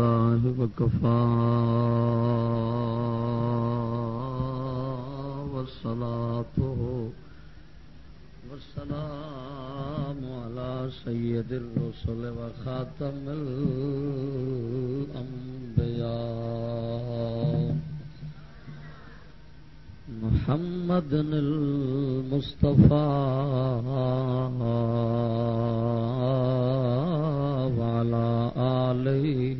الله وكفى. والصلاة والسلام على سيد الرسل وخاتم الأنبياء. محمد المصطفى. وعلى آله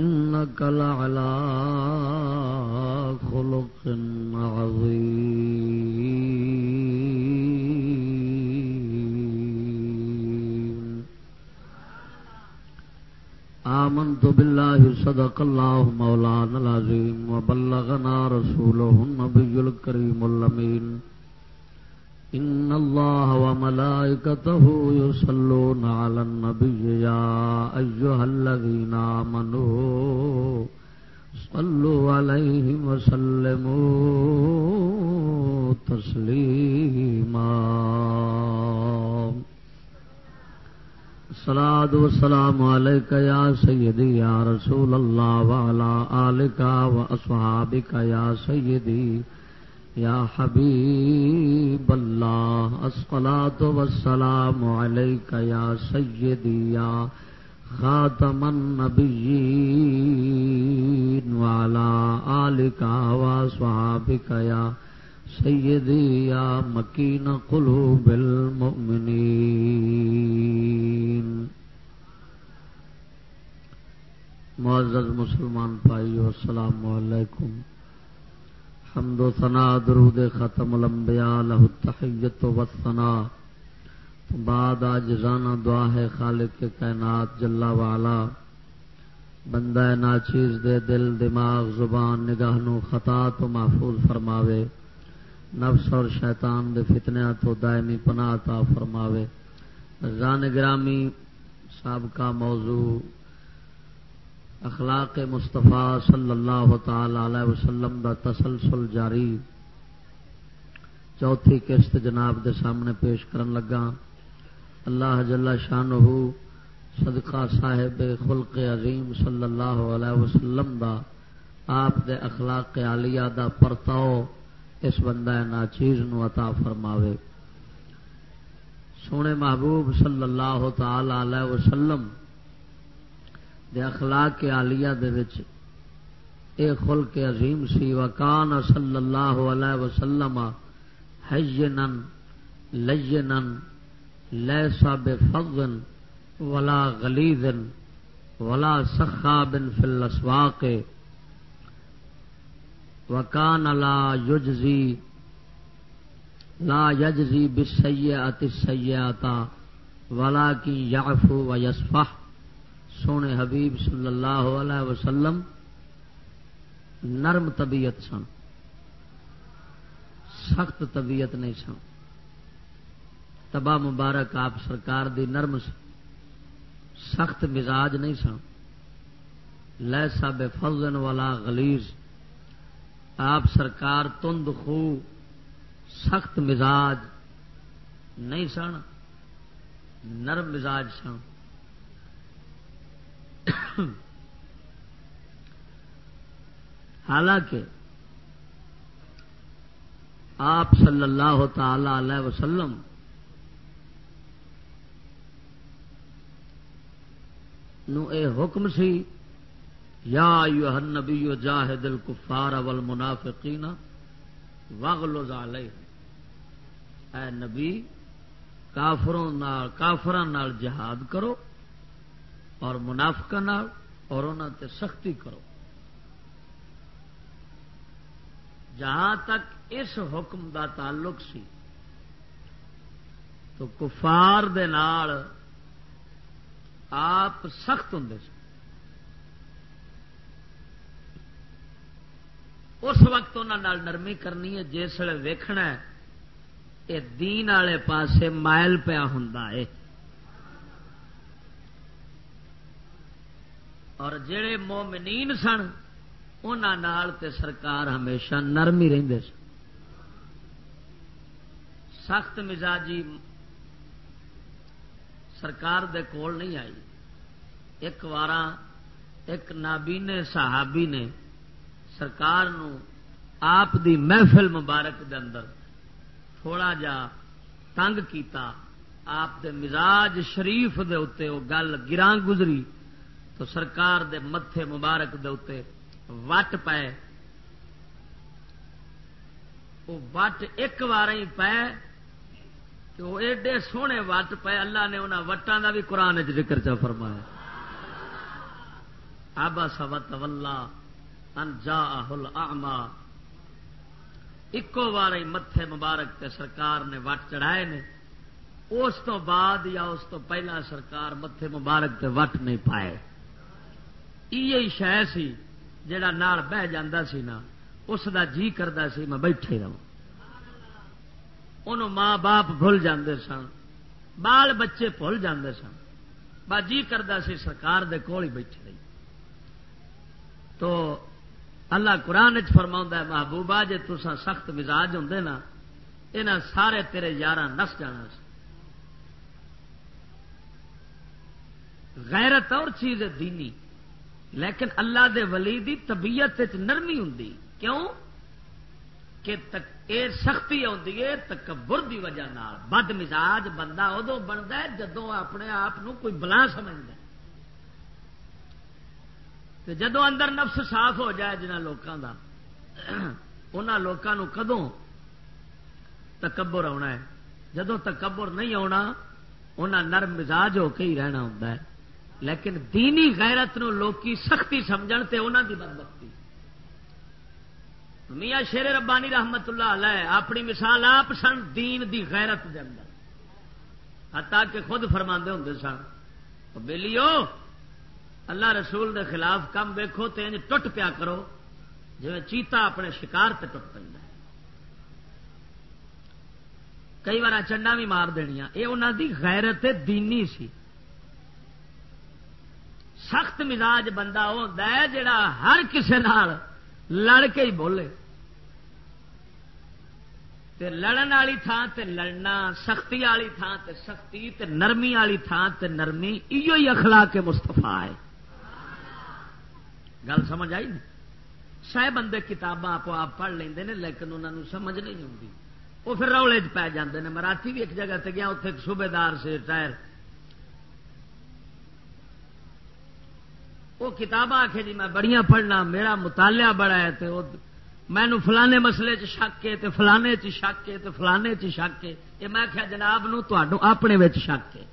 إنك لعلى خلق عظيم. آمنت بالله صدق الله مولانا العظيم وبلغنا رسوله النبي الكريم اللمين إن الله وملائكته يصلون على النبي يا أيها الذين آمنوا صلوا عليه وسلموا تسليما الصلاة والسلام عليك يا سيدي يا رسول الله وعلى آلك وأصحابك يا سيدي يا حبيب الله، الصلاة والسلام عليك يا سيدي، يا خاتم النبيين، وعلى آلك وأصحابك يا سيدي، يا مكين قلوب المؤمنين. معزز مسلمان بھائیو، السلام علیکم. حمد و ثنا درود ختم الانبیاء لہ التحیت و ثنا بعد آج رانا دعا ہے خالق کے کائنات جلا والا بندہ ناچیز دے دل، دماغ، زبان نگاہ نو خطا تو محفوظ فرماوے. نفس اور شیطان دے فتنیا تو دائمی پناہ تا فرماوے. ران گرامی سابقہ موضوع اخلاق مصطفیٰ صلی اللہ تعالی علیہ وسلم دا تسلسل جاری۔ چوتھی قسط جناب دے سامنے پیش کرن لگا۔ اللہ جل شان صدقہ صاحب خلق عظیم صلی اللہ علیہ وسلم دا آپ دے اخلاق عالیہ دا پرتاؤ اس بندہ ناچیز نو عطا فرماوے۔ سونے محبوب صلی اللہ تعالی علیہ وسلم دے اخلاق کے آلیا اے خلق عظیم سی وکان صلی اللہ علیہ وسلم حینن لینن لیسا بفضن ولا غلیظن ولا سخابن فی الاسواق. وکان لا یجزی لا یجزی بالسیئات السیئاتا ولکن یعفو ویسفح سونے حبیب صلی اللہ علیہ وسلم نرم طبیعت سن۔ سخت طبیعت نہیں سن۔ تبا مبارک آپ سرکار دی نرم سخت مزاج نہیں سن۔ لہ بے فضن والا غلیظ۔ آپ سرکار تند خو، سخت مزاج نہیں سن۔ نرم مزاج سن۔ حالانکہ آپ صلی اللہ تعالی علیہ وسلم نو اے حکم سی، یا یو نبی جاہد الکفار والمنافقین وغلظ علیہ اے نبی، کافروں نال کافران نال جہاد کرو۔ اور منافق اور انہوں تے سختی کرو۔ جہاں تک اس حکم دا تعلق سی، تو کفار دے نال آپ سخت ہوں اس وقت انہوں نرمی کرنی ہے، جس ویل ویکھنا یہ دین والے پاسے مائل پیا ہوں اور جڑے مومنین سن انہوں تے سرکار ہمیشہ نرم ہی رہتے سن۔ سخت مزاجی سرکار دے کول نہیں آئی۔ ایک وار ایک نابینے صحابی نے سرکار نو آپ دی محفل مبارک دے اندر تھوڑا جا تنگ کیتا، آپ دے مزاج شریف دے اتے وہ گل گران گزری۔ تو سرکار دے متھے مبارک دے وٹ پائے وہ وٹ ایک بار ہی پے کہ وہ ایڈے سونے وٹ پے اللہ نے انہوں وٹان کا بھی قرآن ذکر چا فرمایا۔ آبا سوت ولہ انجا آما ایکو بار ہی متے مبارک تے سرکار نے وٹ چڑھائے نے۔ اس تو بعد یا اس تو پہلا سرکار متے مبارک تے وٹ نہیں پائے۔ یہ شہ سی جڑا نال بہ جاندہ سی نا، اس دا جی کرتا سی، میں بیٹھے رہا ان ماں باپ بھول جاندے سن، بال بچے بھول جاندے سن۔ با جی کرتا سی، سرکار دے کول ہی بیٹھے رہی۔ تو اللہ قرآن چ فرما ہے، محبوبہ جی تسا سخت مزاج ہوں نا یہاں سارے تیرے یار نس جانا سی۔ غیرت اور چیز ہے دینی۔ لیکن اللہ دے ولی دی طبیعت نرمی ہوں کیوں؟ کہ اے سختی آتی ہے تکبر دی وجہ نال۔ بد مزاج بندہ ادو بنتا ہے جدو اپنے آپ کوئی بلا سمجھتا جدو اندر نفس صاف ہو جائے جنہ لوگوں کا ان لوگوں کدوں تکبر آنا ہے؟ جدو تکبر نہیں آنا انہیں نرم مزاج ہو کے ہی رہنا ہوں لیکن دینی غیرت نو لوکی سختی سمجھ تے انہوں کی بدبختی۔ میاں شیر ربانی رحمت اللہ علیہ اپنی مثال آپ سن دین دی غیرت دے اندر۔ حتا کہ خود فرما ہوں سن بےلیو اللہ رسول دے خلاف کم ویکو تو ٹوٹ پیا کرو جی چیتا اپنے شکار تے ٹوٹ پہ کئی بار چنڈا بھی مار دنیا یہ انہوں دی غیرت دینی سی۔ سخت مزاج بندہ وہ ہوتا ہے جڑا ہر کسی لڑ کے ہی بولے۔ تے لڑن والی تھان تے لڑنا، سختی والی تھان تے سختی، تے نرمی والی تھان تے نرمی ایو ہی اخلاق کے مستفا ہے۔ گل سمجھ آئی؟ نہیں سہ بندے کتاباں آپ آپ پڑھ لیں لیکن انہوں نے سمجھ نہیں آتی وہ پھر رولے چ پی جاتے ہیں مراٹھی بھی ایک جگہ تے گیا اتنے صوبے دار سے ٹائر وہ کتاب آ کے جی میں بڑی پڑھنا، میرا مطالعہ بڑا ہے تو مینو فلانے مسئلے چ شک ہے تو فلانے چ شک ہے تو فلانے چ شک ہے۔ یہ میں کیا جناب نو اپنے شک ہے۔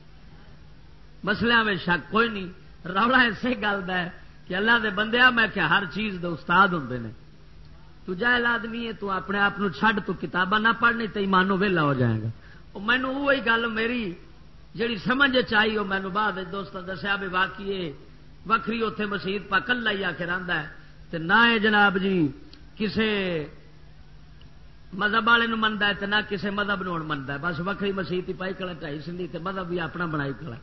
مسلیا میں شک کوئی نہیں۔ رولا اسی گل ہے کہ اللہ دے بندے، میں کیا ہر چیز دے استاد ہوں نے۔ تو جائل آدمی ہے، تو اپنے آپ چھڈ، تو کتاباں نہ پڑھنی تو ایمانو ویلا ہو جائے گا۔ مینو وہی گل میری، جیڑی سمجھ چاہیے وہ مینو بعد دوست دسیا، بھی باقی وکری اتے مسیت پا کلا ہی آ کے رہتا ہے نہ جناب جی کسے مذہب والے منتا ہے نہ کسے مذہب نو منتا ہے۔ بس وکری مسیت ہی پائی کلا ٹائی سندھی مذہب بھی اپنا بنائی کلا۔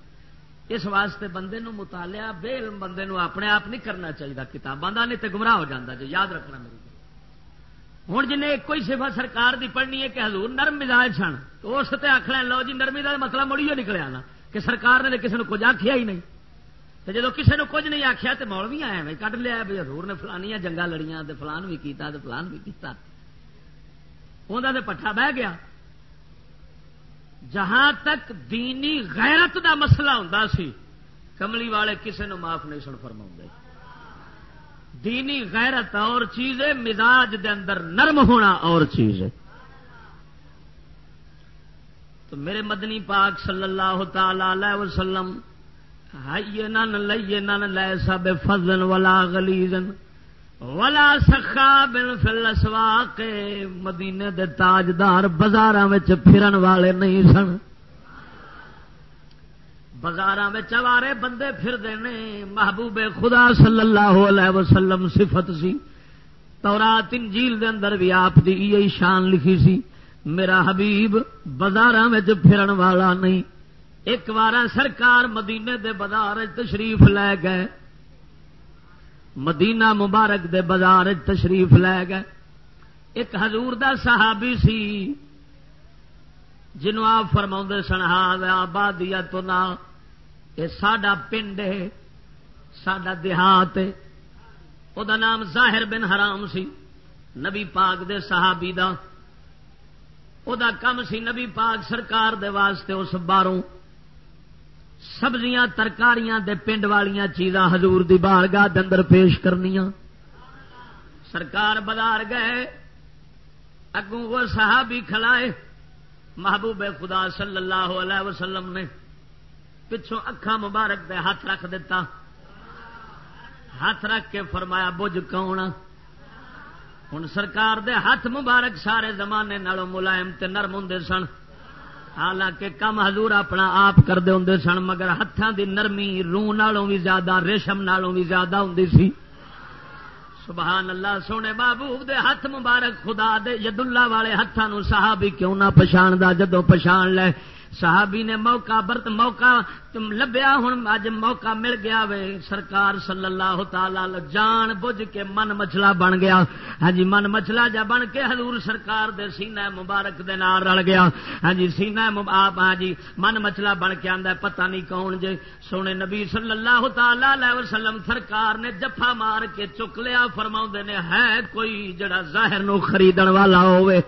اس واسطے بندے نو مطالعہ بے بندے نو اپنے آپ نہیں کرنا چاہیے کتاباں نہیں تو گمراہ ہو جاتا جی۔ یاد رکھنا میری ہوں جن ایک کوئی سفا سرکار دی پڑھنی ہے کہ حضور نرم مزاج سن، تو اس سے آخر لو جی نرمی کا مسئلہ مطلب مڑی نکلیا نا کہ سرکار نے کسی نے کچھ آخیا ہی نہیں۔ تو جب کسی نے کچھ نہیں آخیا تو مول بھی آیا کٹ لیا بھی ہزور نے فلانیا جنگا لڑیاں فلان بھی کیتا فلان بھی کیتا انہوں نے پٹھا بہ گیا۔ جہاں تک دینی غیرت دا مسئلہ ہوں سی، کملی والے کسی نے معاف نہیں سن فرما دینی غیرت اور چیز ہے، مزاج دے اندر نرم ہونا اور چیز ہے۔ تو میرے مدنی پاک صلی اللہ تعالی وسلم لے سب فضن ولا گلیزن ولا سخا بن فل سوا کے مدینے دے تاجدار بازار پھرن والے نہیں سن۔ بازار چوارے بندے پھر دینے محبوب خدا صلی اللہ علیہ وسلم صفت سی۔ تورات، انجیل دے اندر بھی آپ دی یہی شان لکھی سی۔ میرا حبیب بازار پھرن والا نہیں۔ ایک بار سرکار مدینے دے بازار تشریف لے گئے۔ مدینہ مبارک دے بازار تشریف لے گئے۔ ایک حضور دا صحابی سی جنوں آپ فرما سن ہاں، ہاں، آبادیا تو نہ یہ ساڈا پنڈ ہے سڈا دیہات وہ نام ظاہر بن حرام سی، نبی پاک دے صحابی دا۔ او دا کم سی، نبی پاک سرکار دے واسطے اس باروں سبزیاں ترکاریاں دے پنڈ والیاں چیزاں حضور دی بارگاہ دے اندر پیش کرنیاں۔ سرکار بازار گئے، اگوں وہ صحابی کھلائے، محبوب خدا صلی اللہ علیہ وسلم نے پچھوں اکھا مبارک دے ہاتھ رکھ دیتا ہاتھ رکھ کے فرمایا، بج کون ہوں سرکار دے ہاتھ مبارک سارے زمانے نالوں ملائم تے نرم ہوں سن۔ حالانکہ کم حضور اپنا آپ کرتے ہوں سن، مگر ہاتھوں دی نرمی، روح نالوں بھی زیادہ، ریشم نالوں بھی زیادہ ہوں سی۔ سبحان اللہ، سونے بابو دے ہاتھ مبارک خدا دے ید اللہ والے ہاتھوں صحابی کیوں نہ پچھان جدو پچھان لے۔ صحابی نے موقع برت موقع لبیا ہوں اج موقع مل گیا وے۔ سرکار صلی اللہ تعالی جان بج کے من مچھلا بن گیا۔ ہاں جی من مچھلا جا بن کے حضور سرکار دے سینہ مبارک دے نال رل گیا۔ ہاں جی سینہ آپ ہاں جی من مچھلا بن کے آندا پتہ نہیں کون جے۔ سونے نبی صلی اللہ تعالی وسلم سرکار نے جفا مار کے چک لیا فرماؤں نے، ہے کوئی جڑا ظاہر نو خریدن والا ہوئے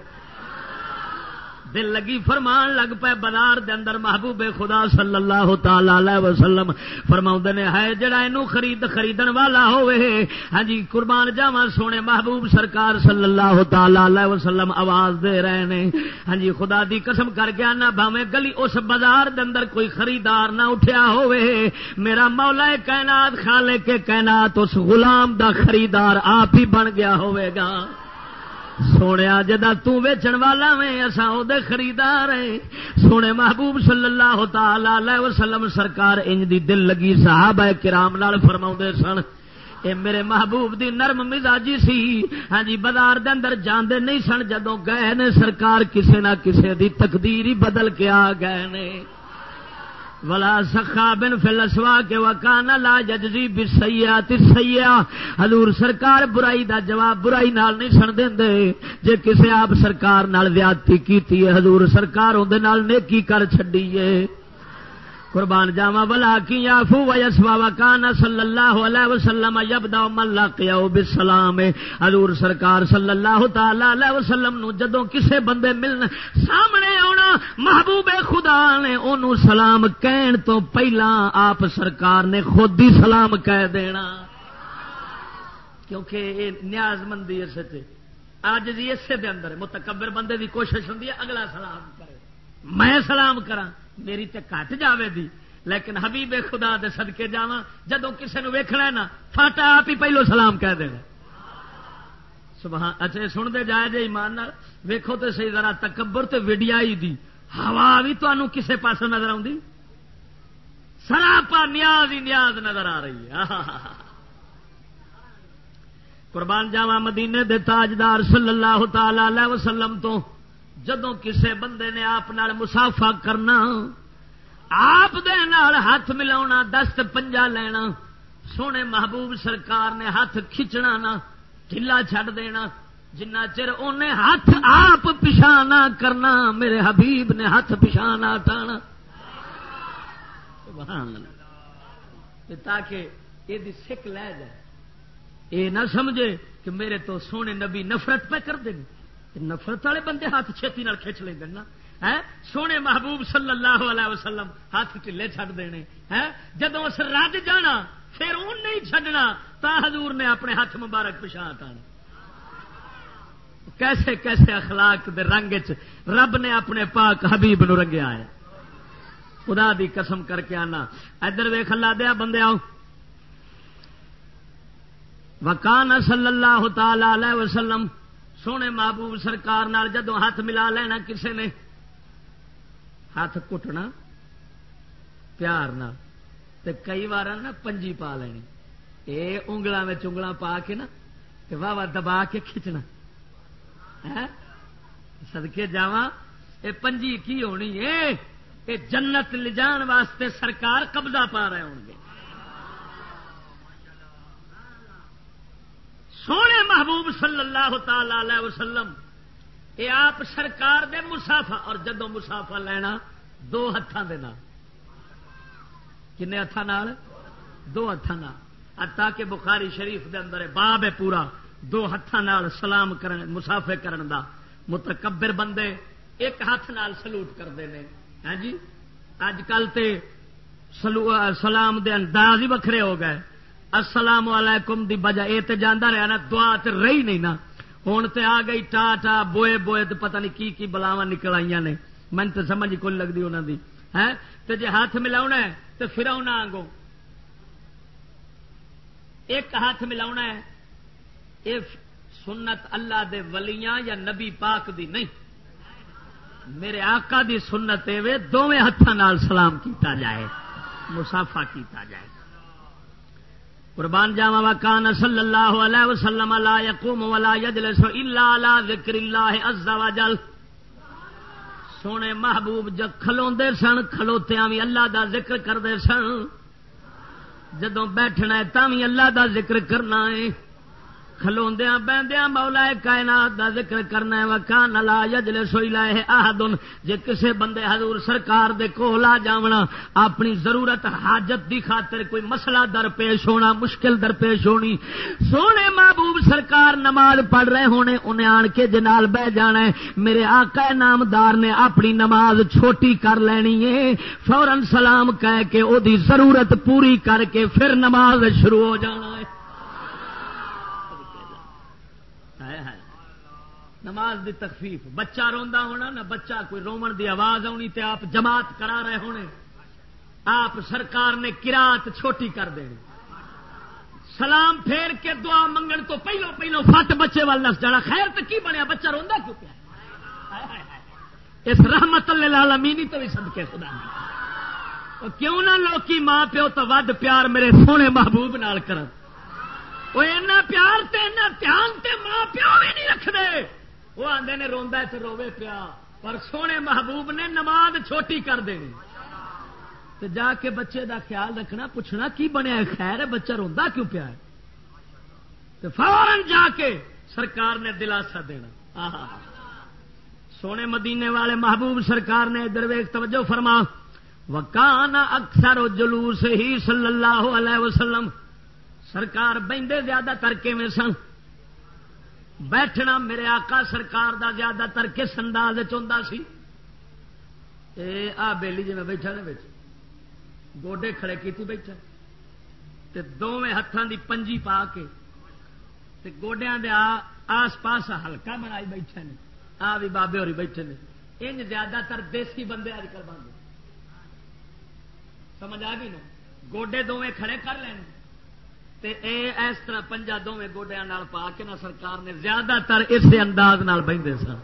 دل لگی فرمان لگ پے بازار دے اندر محبوب خدا صلی اللہ تعالی وسلم فرما نے ہے جڑا اینو خرید خریدن والا ہوئے ہاں جی قربان جاوا سونے محبوب سرکار صلی اللہ تعالی وسلم آواز دے رہے نے۔ ہاں جی خدا دی قسم کر گیا نہ بھاوے گلی اس بازار دے اندر کوئی خریدار نہ اٹھیا ہوئے۔ میرا مولا کائنات خالے کے کائنات اس غلام دا خریدار آپ ہی بن گیا ہوئے گا۔ سونے جدا تیچن والا میں اصا وہ خریدار سونے محبوب صلی اللہ تعالی وسلم سرکار انج دی دل لگی صاحب کرام نال فرما سن۔ اے میرے محبوب دی نرم مزاجی سی۔ ہاں جی بازار دے اندر جاندے نہیں سن جدو گئے نے، سرکار کسے نہ کسے دی تقدیر ہی بدل کے آ گئے نے۔ ولا سخا بن فلسوا کے وکان لا ججزی بسیات سیا حضور سرکار برائی دا جواب برائی نال نہیں سن دے جے کسے آپ سرکار نال زیادتی کیتی ہے، حضور سرکار اون دے نال نیکی کر چھڈی ہے۔ قربان جاوا بلا کی یافو ویسوا وکان صلی اللہ علیہ وسلم یبدا من لقیا بالسلام۔ حضور سرکار صلی اللہ تعالی علیہ وسلم نو جدوں کسے بندے ملن سامنے آنا محبوب خدا نے اونوں سلام کہن تو پہلا آپ سرکار نے خود ہی سلام کہہ دینا۔ کیونکہ یہ نیاز مندی اس اج جی اسے دے اندر متکبر بندے دی کوشش ہوندی ہے، اگلا سلام کرے۔ میں سلام کراں۔ میری تے کٹ جاوے دی۔ لیکن حبیب خدا دے صدقے جاواں، جدوں کسے نو ویکھنا نا فاٹا آپ ہی پہلو سلام کہہ دینا۔ سبحان اچھا سن دے جائے جے ایمان نال۔ ویکھو تے صحیح، ذرا تکبر تے وڈیائی دی۔ ہوا بھی تانوں کسے پاس نظر آوندی؟ سراپا نیاز ہی نیاز نظر آ رہی ہے۔ قربان جاوا مدینے دے تاجدار صلی اللہ تعالی علیہ وسلم تو جدو کسے بندے نے آپ مسافا کرنا، آپ ہاتھ ملا دست پنجا لینا، سونے محبوب سرکار نے ہاتھ کھچنا نہ ڈلا چڈ دینا جنا چر انہیں ہاتھ آپ پچھا نہ کرنا، میرے حبیب نے ہاتھ پچھا نہ ہٹانا تاکہ یہ سکھ لے جائے۔ یہ نہ سمجھے کہ میرے تو سونے نبی نفرت پہ کر دیں نفرت والے بندے ہاتھ چھتی کھچ لیں نا ہاں؟ سونے محبوب صلی اللہ علیہ وسلم ہاتھ ٹھلے چڈ دینے ہاں؟ جدو اس رج جانا، پھر ان نہیں چڈنا تا حضور نے اپنے ہاتھ مبارک پچھا آنا کیسے کیسے اخلاق دے رنگ چ رب نے اپنے پاک حبیب نو رنگیا ہے۔ خدا دی قسم کر کے آنا۔ ادھر ویخ اللہ دیا بندے آؤ۔ وکان صلی اللہ تعالی علیہ وسلم سونے محبوب سرکار نال جدو ہاتھ ملا لینا کسے نے، ہاتھ کٹنا پیار تے کئی بار نا پنجی پا لینی۔ اے انگل میں چنگل پا کے نا واہ واہ دبا کے کھچنا۔ سدکے جا یہ پنجی کی ہونی؟ ہے یہ جنت لجان واسطے سرکار قبضہ پا رہے ہوں گے سونے محبوب صلی اللہ تعالی وسلم یہ آپ سرکار دے مسافا اور جدو مسافا لینا، دو ہاتھوں کے کن ہاتھوں دو ہاتھوں تاکہ بخاری شریف دے اندر باب ہے پورا، دو ہاتھوں سلام کرن مسافے کرن دا۔ متکبر بندے ایک ہاتھ نال سلوٹ کرتے ہیں ہاں جی؟ اج کل تے سلام دے انداز ہی وکھرے ہو گئے۔ السلام علیکم دی بجا یہ تو جانا رہا نا، دعا تے رہی نہیں نا۔ ہوں تے آ گئی ٹا ٹا بوئے بوئے تے پتہ نہیں کی کی بلاوا نکل آئی نے۔ من تو سمجھ کو لگتی انہوں دی۔ ہے تے جے ہاتھ ملا ہے تو پھر آنا آگو ایک ہاتھ ملا ہے یہ سنت اللہ دے ولیاں یا نبی پاک دی نہیں۔ میرے آقا دی سنت دونوں ہاتھوں سلام کیتا جائے مسافا کیتا جائے۔ قربان جاوا وکان صلی اللہ علیہ وسلم لا یقوم ولا یجلس الا علی ذکر اللہ عز وجل۔ سونے محبوب جب کھلوندے سن، کھلوتیاں بھی اللہ دا ذکر کردے سن۔ جدوں بیٹھنا ہے تاں بھی اللہ دا ذکر کرنا ہے۔ کھلوندیا بہدیا مولا کائنات دا ذکر کرنا ہے، وکان لا یجل سوئی لائے احدن۔ جے کسے بندے حضور سرکار دے کول آ جاونا، اپنی ضرورت، حاجت دی خاطر کوئی مسئلہ در پیش ہونا، مشکل در پیش ہونی۔ سونے محبوب سرکار نماز پڑھ رہے ہونے، انہیں آن کے جنال بہ جانا ہے۔ میرے آقا نامدار نے اپنی نماز چھوٹی کر لینی ہے۔ فورن سلام کہہ کے، او دی ضرورت پوری کر کے پھر نماز شروع ہو جانا ہے۔ نماز دی تخفیف۔ بچہ روندا ہونا نہ بچہ کوئی رومن دی آواز آنی تے آپ جماعت کرا رہے ہونے۔ آپ سرکار نے کراط چھوٹی کر دینی۔ سلام پھیر کے دعا منگن تو پہلو پہلو فٹ بچے وال نس جانا۔ خیر تو کی بنیا؟ بچہ روندا کیوں پیا؟ اس رحمت اللہ مینی تو بھی سد کے خدا کیوں نہ لوکی ماں پیو تو ود پیار میرے سونے محبوب نال کر پیار تے دھیان تے ماں پیو بھی نہیں رکھتے وہ آدھے نے روا تو روے پیا۔ پر سونے محبوب نے نماز چھوٹی کر دینی۔ تو جا کے بچے دا خیال رکھنا، پوچھنا کی بنیا خیر ہے، بچہ روا کیوں پیا تو فورن جا کے سرکار نے دلاسا دینا۔ سونے مدینے والے محبوب سرکار نے ادھر ویک توجہ فرما۔ وکان اکثر جلوس ہی صلی اللہ علیہ وسلم۔ سرکار بہندے زیادہ ترکے میں سن؟ بیٹھنا میرے آقا سرکار دا زیادہ تر کس انداز چاہتا سی؟ آ بیلی جی میں بیٹھا گوڈے کھڑے کی بیٹھا۔ دونوں ہاتھوں دی پنجی پا کے تے گوڈیا دے آس پاس ہلکا بنائی بیٹھے نے۔ آ بھی بابے ہوری بیٹھے نے۔ ان زیادہ تر دیسی بندے اج کل بن سمجھ آ گئی نا؟ گوڈے دونوں کھڑے کر لیں تے اے اس طرح پنجا دونوں گوڈیا پا کے نہ سرکار نے زیادہ تر اس انداز بہتے سن۔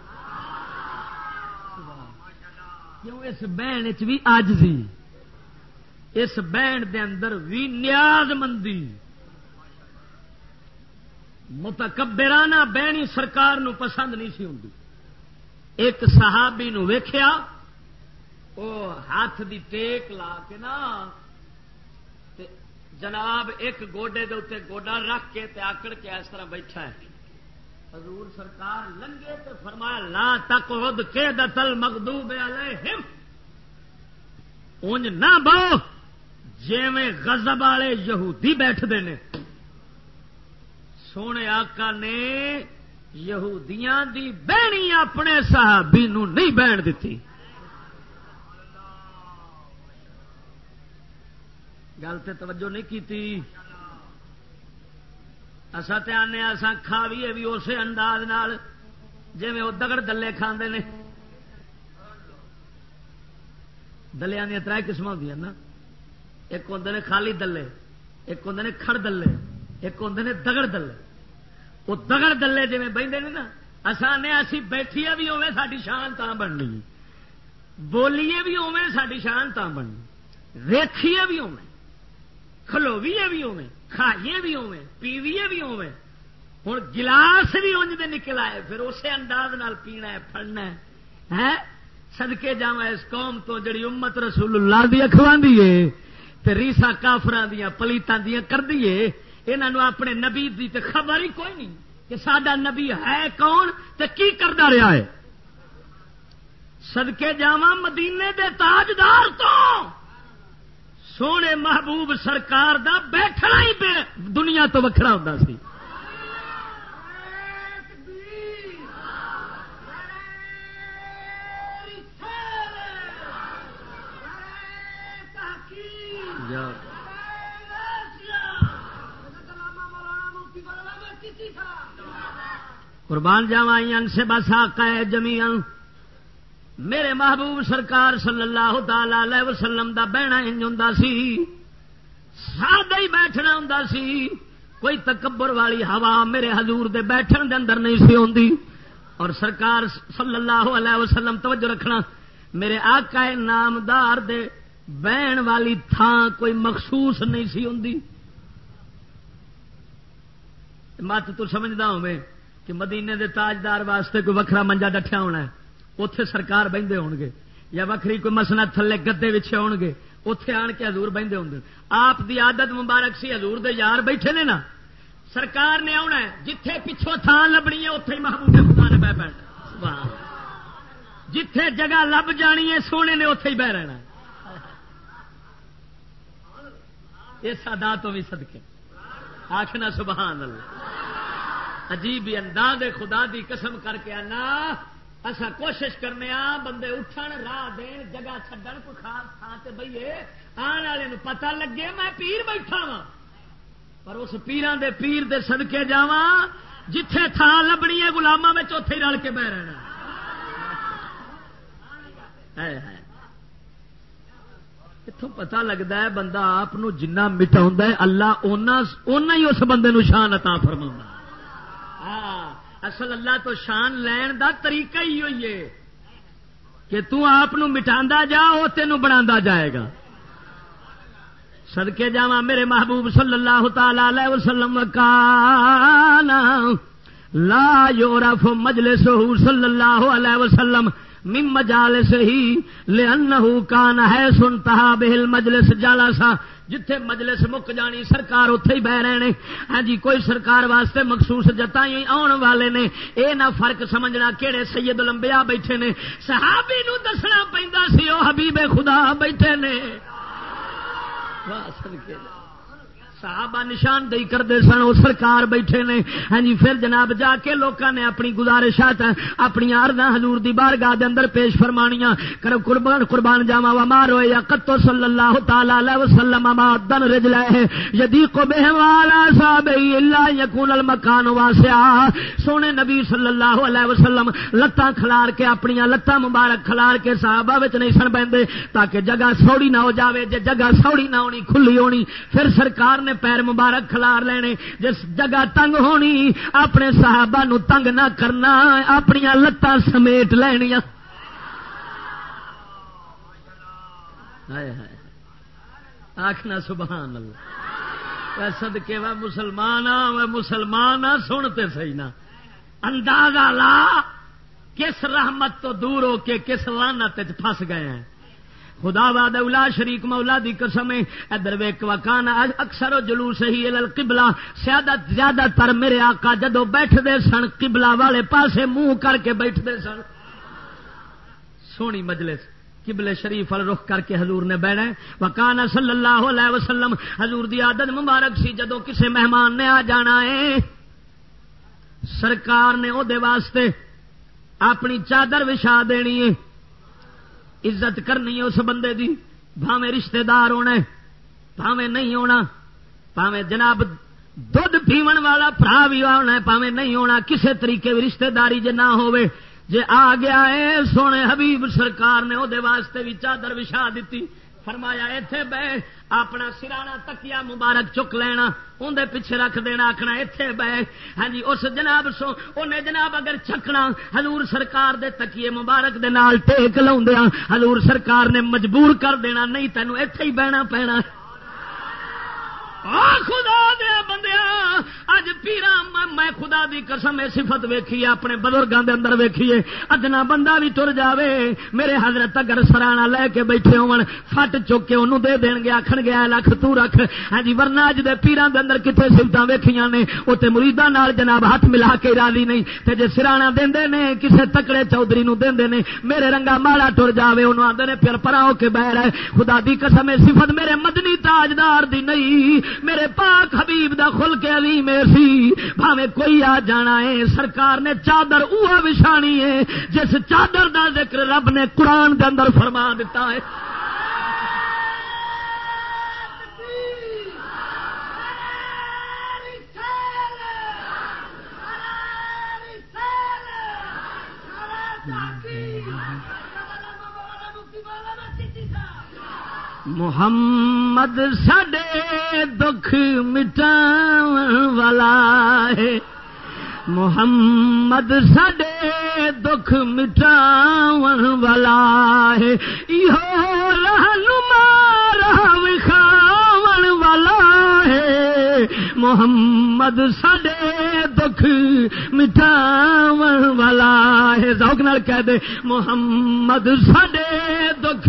کیوں اس بہن بھی اج سی؟ اس بہن دے اندر بھی نیاز مندی۔ متکبرانہ بہنی سرکار نو پسند نہیں سی ہوں ایک صحابی نو ویخیا وہ ہاتھ دی ٹیک لا کے نا جناب ایک گوڈے دے اتنے گوڈا رکھ کے تے آکڑ کے اس طرح بیٹھا ہے۔ حضور سرکار لنگے تے فرمایا، لا تک ہد کے دتل مغدوب علیہم۔ اونج نہ بہو جیویں غضب والے یہودی بیٹھتے ہیں سونے آقا نے یہودیاں دی بہنی اپنے صحابی نو نہیں بہن دیتی۔ گل تو توجہ نہیں کی اصا تو آنے اصا کھاویے بھی اسی انداز جی وہ دگڑ دلے کھانے نے۔ دلیا دیا تر قسم ہوں نا۔ ایک ہوں نے خالی دلے، ایک ہوں نے کھڑ دلے، ایک ہوں نے دگڑ دلے۔ وہ دگڑ دلے جی بہتے نا اصا نے اسی بیٹھیے بھی ہوے ساری شان تا بننی۔ بولیے بھی ہوے ساری شان تا بننی۔ ویکھیے بھی ہوے کھلویے بھی ہوے کھائیے بھی ہوے پیویے بھی ہوے ہوں گلاس بھی انج دے نکل آئے، پھر اسی انداز نال پینا ہے پڑنا ہے۔ سدکے جا اس قوم تو جڑی امت رسول اللہ دی اخوا دیے تے ریسا کافر دیا پلیتاں دیا کر دیے انہوں اپنے نبی دی تے خبر ہی کوئی نہیں کہ سڈا نبی ہے کون تے کی کرتا رہا ہے۔ سدکے جا مدینے دے تاجدار تو۔ سونے محبوب سرکار دا بیٹھنا ہی دنیا تو وکھرا ہوتا سی۔ قربان جاوا سے بس آقا ہے جمیان میرے محبوب سرکار صلی اللہ تعالی وسلم دا بہنا انج ہوں سی، سادہ ہی بیٹھنا ہوں سی۔ کوئی تکبر والی ہوا میرے حضور دے بیٹھن دے اندر نہیں سی ہوندی۔ اور سرکار صلی اللہ علیہ وسلم توجہ رکھنا، میرے آقا نامدار دے بہن والی تھان کوئی مخصوص نہیں سی ہوندی۔ مت تو سمجھدا ہوں کہ مدینے دے تاجدار واسطے کوئی وکھرا منجا ڈٹیا ہونا ہے۔ اتے سرکار بہتے ہو گے، یا وکری کوئی مسنا تھلے گدے بچے ہو گے اتے آن کے ہزور بہتے ہوں آپ دی عادت مبارک سی ہزور دے یار بیٹھے نے نا۔ سرکار نے آنا جتھے پچھوں تھان لبنی ہے اتے ہی محبوب خدا نے بہ پہ جتھے جگہ لب جانی ہے، سونے نے اتے ہی بہ رہنا اس ادا تو بھی سدکے آخنا سبحان اللہ۔ عجیب انداز خدا دی قسم کر کے آنا۔ اصا کوشش کرنے بندے اٹھن، راہ دین، جگہ چڈن کو خاص تھان سے بہیے آن والے پتا لگے میں پیر بیٹھا وا پر اس پیران دے پیر دے سدکے جا جتھے تھان لبنی ہے گلاما میں چوتھے رل کے بہ رہنا۔ اتوں پتا لگتا ہے، بندہ آپ جنا مٹا اللہ اُنہ ہی اس بندے نو شان عطا فرما ہاں۔ اصل اللہ تو شان لین دا طریقہ ہی ہوئی ہے کہ تو آپ مٹا جا وہ تینوں بنا جائے گا۔ سدکے جا میرے محبوب صلی اللہ تعالی وسلم کا لا یورف مجلس صلی اللہ علیہ وسلم مم مجال سے ہی لے کان ہے سنتا بہل مجلس جالا سا جتھے مجلس مک جانی سرکار اتے ہی بہ رہے ہاں جی کوئی سرکار واسطے مخصوص جتا آن والے نے۔ اے نہ فرق سمجھنا کہڑے سید لمبیا بیٹھے نے۔ صحابی نو دسنا پہنتا سی وہ حبیب خدا بیٹھے نے۔ صحابہ نشاندہی کرتے سن، وہ سرکار بیٹھے نے۔ ہاں جی پھر جناب جا کے لوگوں نے اپنی گزارشات اپنی آردا حضور دی بارگاہ دے اندر پیش فرمانیاں۔ کر قربان قربان جاوا وا مارو یا قطو صلی اللہ تعالی علیہ وسلم، ما دن رجلا ہے۔ یدیق بهم والا صاحب الا یکون المکان واسع سونے نبی صلی اللہ علیہ وسلم لتاں کھلار کے اپنی لتاں مبارک کھلار کے صحابہ وچ نہیں سن بیندے تاکہ جگہ سوڑی نہ ہو جاوے، جے جگہ سوڑی نہ ہونی، کھلی ہونی، پھر سرکار نے پیر مبارک کھلار لینے، جس جگہ تنگ ہونی، اپنے صحابہ نو تنگ نہ کرنا اپنی لتاں سمیٹ لینیا آخنا سبحان اللہ۔ سد کے وہ مسلمان وہ مسلمان سنتے سی نا۔ اندازہ لا، کس رحمت تو دور ہو کے کس لانت پھنس گئے ہیں۔ خدا واد اولا شریک مولا دی قسم ادھر ویک وکان اکثر جلوس ہی قبلہ۔ سیادت زیادہ تر میرے آقا جدو بیٹھتے سن، قبلہ والے پاسے منہ کر کے بیٹھتے سن۔ سونی مجلس قبل شریف ال رخ کر کے حضور نے بہنا وکان صلی اللہ علیہ وسلم، حضور دی عادت مبارک سی جدو کسے مہمان نے آ جانا ہے۔ سرکار نے او دے واسطے اپنی چادر وچھا دینی ہے۔ عزت کرنی ہے اس بندے دی بھاوے رشتے دار ہونا بھاوے نہیں ہونا پاوے جناب دھد پیون والا برا بھی ہونا پاوے نہیں ہونا، کسے طریقے بھی رشتے داری جے نہ ہوئے جے آ گیا ہے، سونے حبیب سرکار نے وہ واسطے بھی چادر وچھا دیتی فرمایا اتے بہ، اپنا سرانا تکیا مبارک چک لینا اندر پیچھے رکھ دینا آخنا اتے بہ. ہاں جی اس جناب سو انہیں جناب اگر چکنا ہلور سرکار دے تکیے مبارک دے نال ٹیک لا ہلور ہاں, سرکار نے مجبور کر دینا، نہیں تینوں اتے ہی بہنا پینا۔ خدا دیا بندیا اج پیرا میں خدا دی قسم صفت ویکھی اپنے بزرگوں دے اندر ویکھیے، ادنا بندہ بھی تر جاوے، میرے حضرت اگر سرانا لے کے بیٹھے ہون، فٹ چک کے انہوں دے دین گیا آخر گیا لکھ تو رکھ. ہاں جی ورنہ اج دے پیران دے اندر کتنے سفت ویکھیاں نے وہ تو مریدا جناب ہاتھ ملا کے راضی نہیں، تے جے سرانا دے نے، کسے تکڑے چودھری نو دے نے، میرے رنگا ماڑا ٹر جاوے، انہوں آدھے نے پھر پرا ہو کے بہ رہے، خدا دی قسم صفت میرے مدنی تاجدار دی نہیں میرے پاک حبیب دا خل کے علی میں سی۔ بھاوے کوئی آ جانا ہے، سرکار نے چادر اوہ وچھانی ہے، جس چادر دا ذکر رب نے قرآن دے اندر فرما دیتا ہے۔ محمد سڈے دکھ مٹا والا ہے۔ محمد سڈے دکھ مٹا والا ہے۔ یہ وکھاون والا ہے۔ محمد سڈے دکھ مٹا والا ہے۔ ذوق نال کہہ دے، محمد سڈے دکھ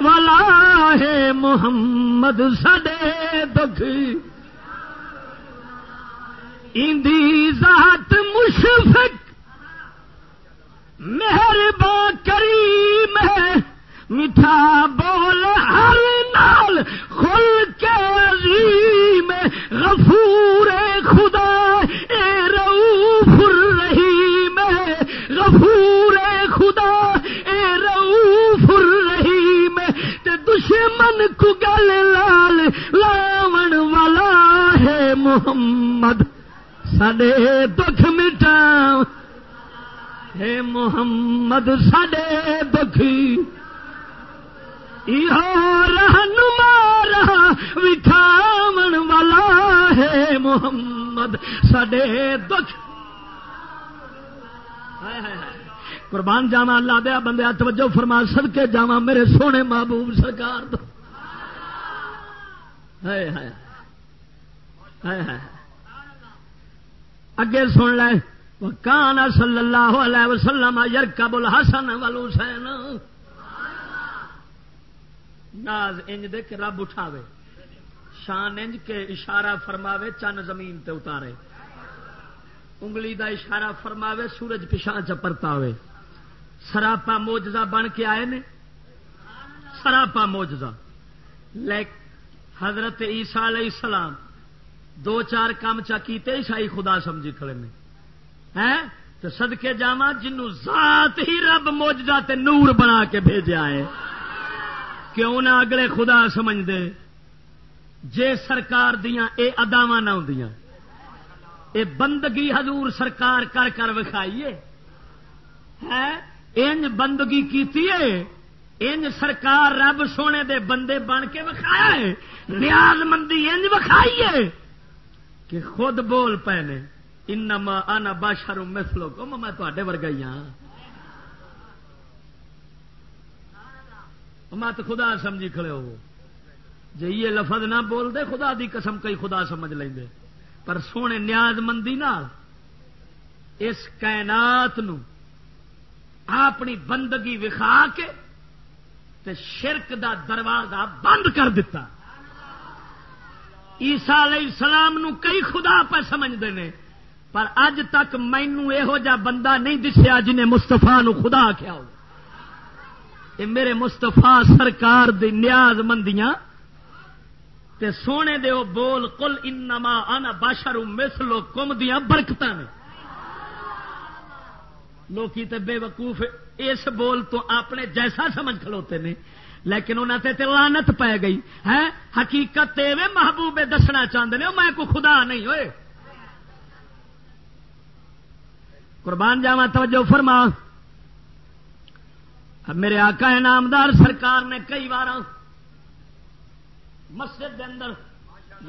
والا ہے محمد سڈے دکھ اندی ذات مشفق مہربان کریم ہے میٹھا بول ہر نال کھل کے عظیم غفور خدا اے روف غفور خدا، اے روف الرحیم، تے دشمن کو گل لال لاون والا ہے محمد۔ سڈے دکھ مٹا ہے محمد سڈے دکھی رہنما رہا وکھاون والا ہے محمد۔ سڈے دکھ قربان جاوا اللہ دیا بندے توجہ فرما سد کے جاوا میرے سونے محبوب سرکار تو۔ اگے سن لے۔ کان صلی اللہ علیہ وسلم یرکب الحسن والحسین۔ ناز انج دے کہ رب اٹھاوے۔ شان انج کے اشارہ فرماوے، چن زمین تے اتارے۔ انگلی دا اشارہ فرماوے، سورج پچھا چپرتا ہوئے۔ سراپا موجزہ بن کے آئے نے؟ سراپا موجزہ لیک حضرت عیسیٰ علیہ السلام دو چار کام چا کیتے، عیسائی خدا سمجھی کھڑے نے۔ تو سدکے جا جنوں ذات ہی رب موجزہ تے نور بنا کے بھیجا ہے کیوں نہ اگلے خدا سمجھ دے جے سرکار دیاں، اے اداوا نہ ہوں اے بندگی حضور سرکار کر کر وکھائیے۔ انج بندگی کیتی ہے۔ انج سرکار رب سونے دے بندے بن کے وکھایا ہے۔ نیاز مندی انج وکھائیے کہ خود بول پے نے، انما انا باشر مثلو کو میں تے ورگا ہی ہاں۔ مت خدا سمجھی کھڑے ہو۔ جی یہ لفظ نہ بول دے خدا دی قسم کئی خدا سمجھ لیں دے پر سونے نیاز مندی نال اس کائنات نو اپنی بندگی وکھا کے تے شرک دا دروازہ بند کر دیتا عیسا علیہ السلام نو کئی خدا پہ سمجھتے ہیں، پر اج تک مینو یہو جا بندہ نہیں دسیا جنہیں مستفا نو خدا آخیا ہو میرے مستفا سرکار دی نیاز مندیاں تے سونے دے او بول کل انما انا باشر مثلو کم دیا برکت نے۔ لوکی تے بے وقوف اس بول تو اپنے جیسا سمجھ کھلوتے نے، لیکن انہوں تے تے لانت پی گئی۔ ہے حقیقت تے محبوب دسنا چاہتے ہیں میں کو خدا نہیں ہوئے قربان جاوا توجہ فرما۔ میرے آقا انعامدار سرکار نے کئی بار مسجد دے اندر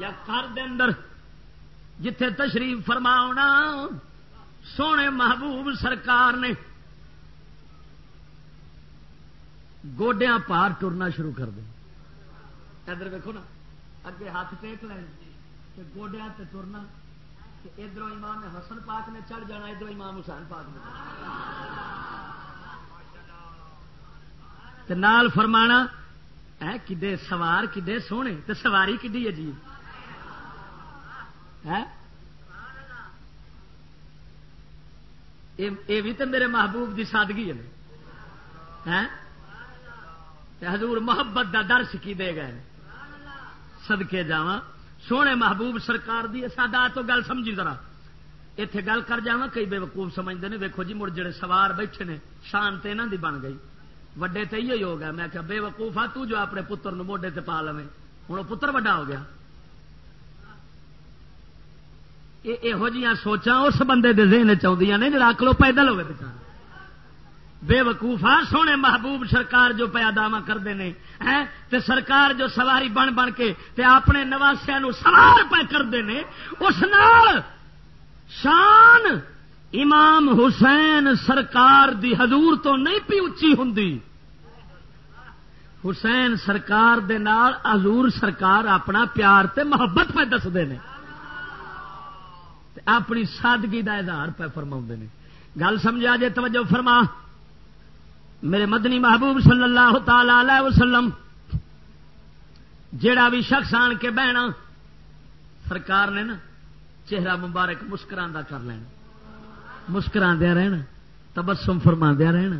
یا گھر دے اندر جتھے تشریف فرما سونے محبوب سرکار نے گوڈیا پار ٹرنا شروع کر دیں ادھر ویکو نا، اگے ہاتھ ٹیک لین گوڈیا ترنا ادھر امام حسن پاک نے چڑھ جانا ادھر امام حسین پاک نے نال فرمانا کدے سوار کدے سونے تو سواری کھی عجیب یہ بھی تو میرے محبوب کی سادگی ہے حضور محبت کا درس کی دے گئے سدکے جا سونے محبوب سرکار دی سادا تو گل سمجھی ذرا۔ اتے گل کر جا کئی بے وقوف سمجھتے ہیں ویکو جی مڑ جڑے سوار بیٹھے نے، شان تو یہاں کی بن گئی۔ وڈے تو یہ ہو گیا میں کہ بے وقوف آ تو جو اپنے پتر نو موڈے تے پا لو ہوں پتر وڈا ہو گیا۔ یہ سوچا اس بندے دے ذہن چاہیے نے جڑا اکلو پیدل ہوئے بچا بے وقوفا سونے محبوب سرکار جو پیا دعوی کرتے ہیں؟ تے سرکار جو سواری بن بن کے، تے اپنے نواسیا سوار پہ کرتے ہیں اس نال شان امام حسین سرکار دی حضور تو نہیں پی اچھی ہوں حسین سرکار دے نال حضور سرکار اپنا پیار تے محبت پہ دستے ہیں اپنی سادگی کا اظہار پہ فرما نے۔ گل سمجھا جے توجہ فرما۔ میرے مدنی محبوب صلی اللہ تعالی وسلم، جیڑا بھی شخص آن کے بہنا، سرکار نے نا چہرہ مبارک مسکرا کر لینا۔ مسکرا دیا رہنا تبسم فرما دیا رہنا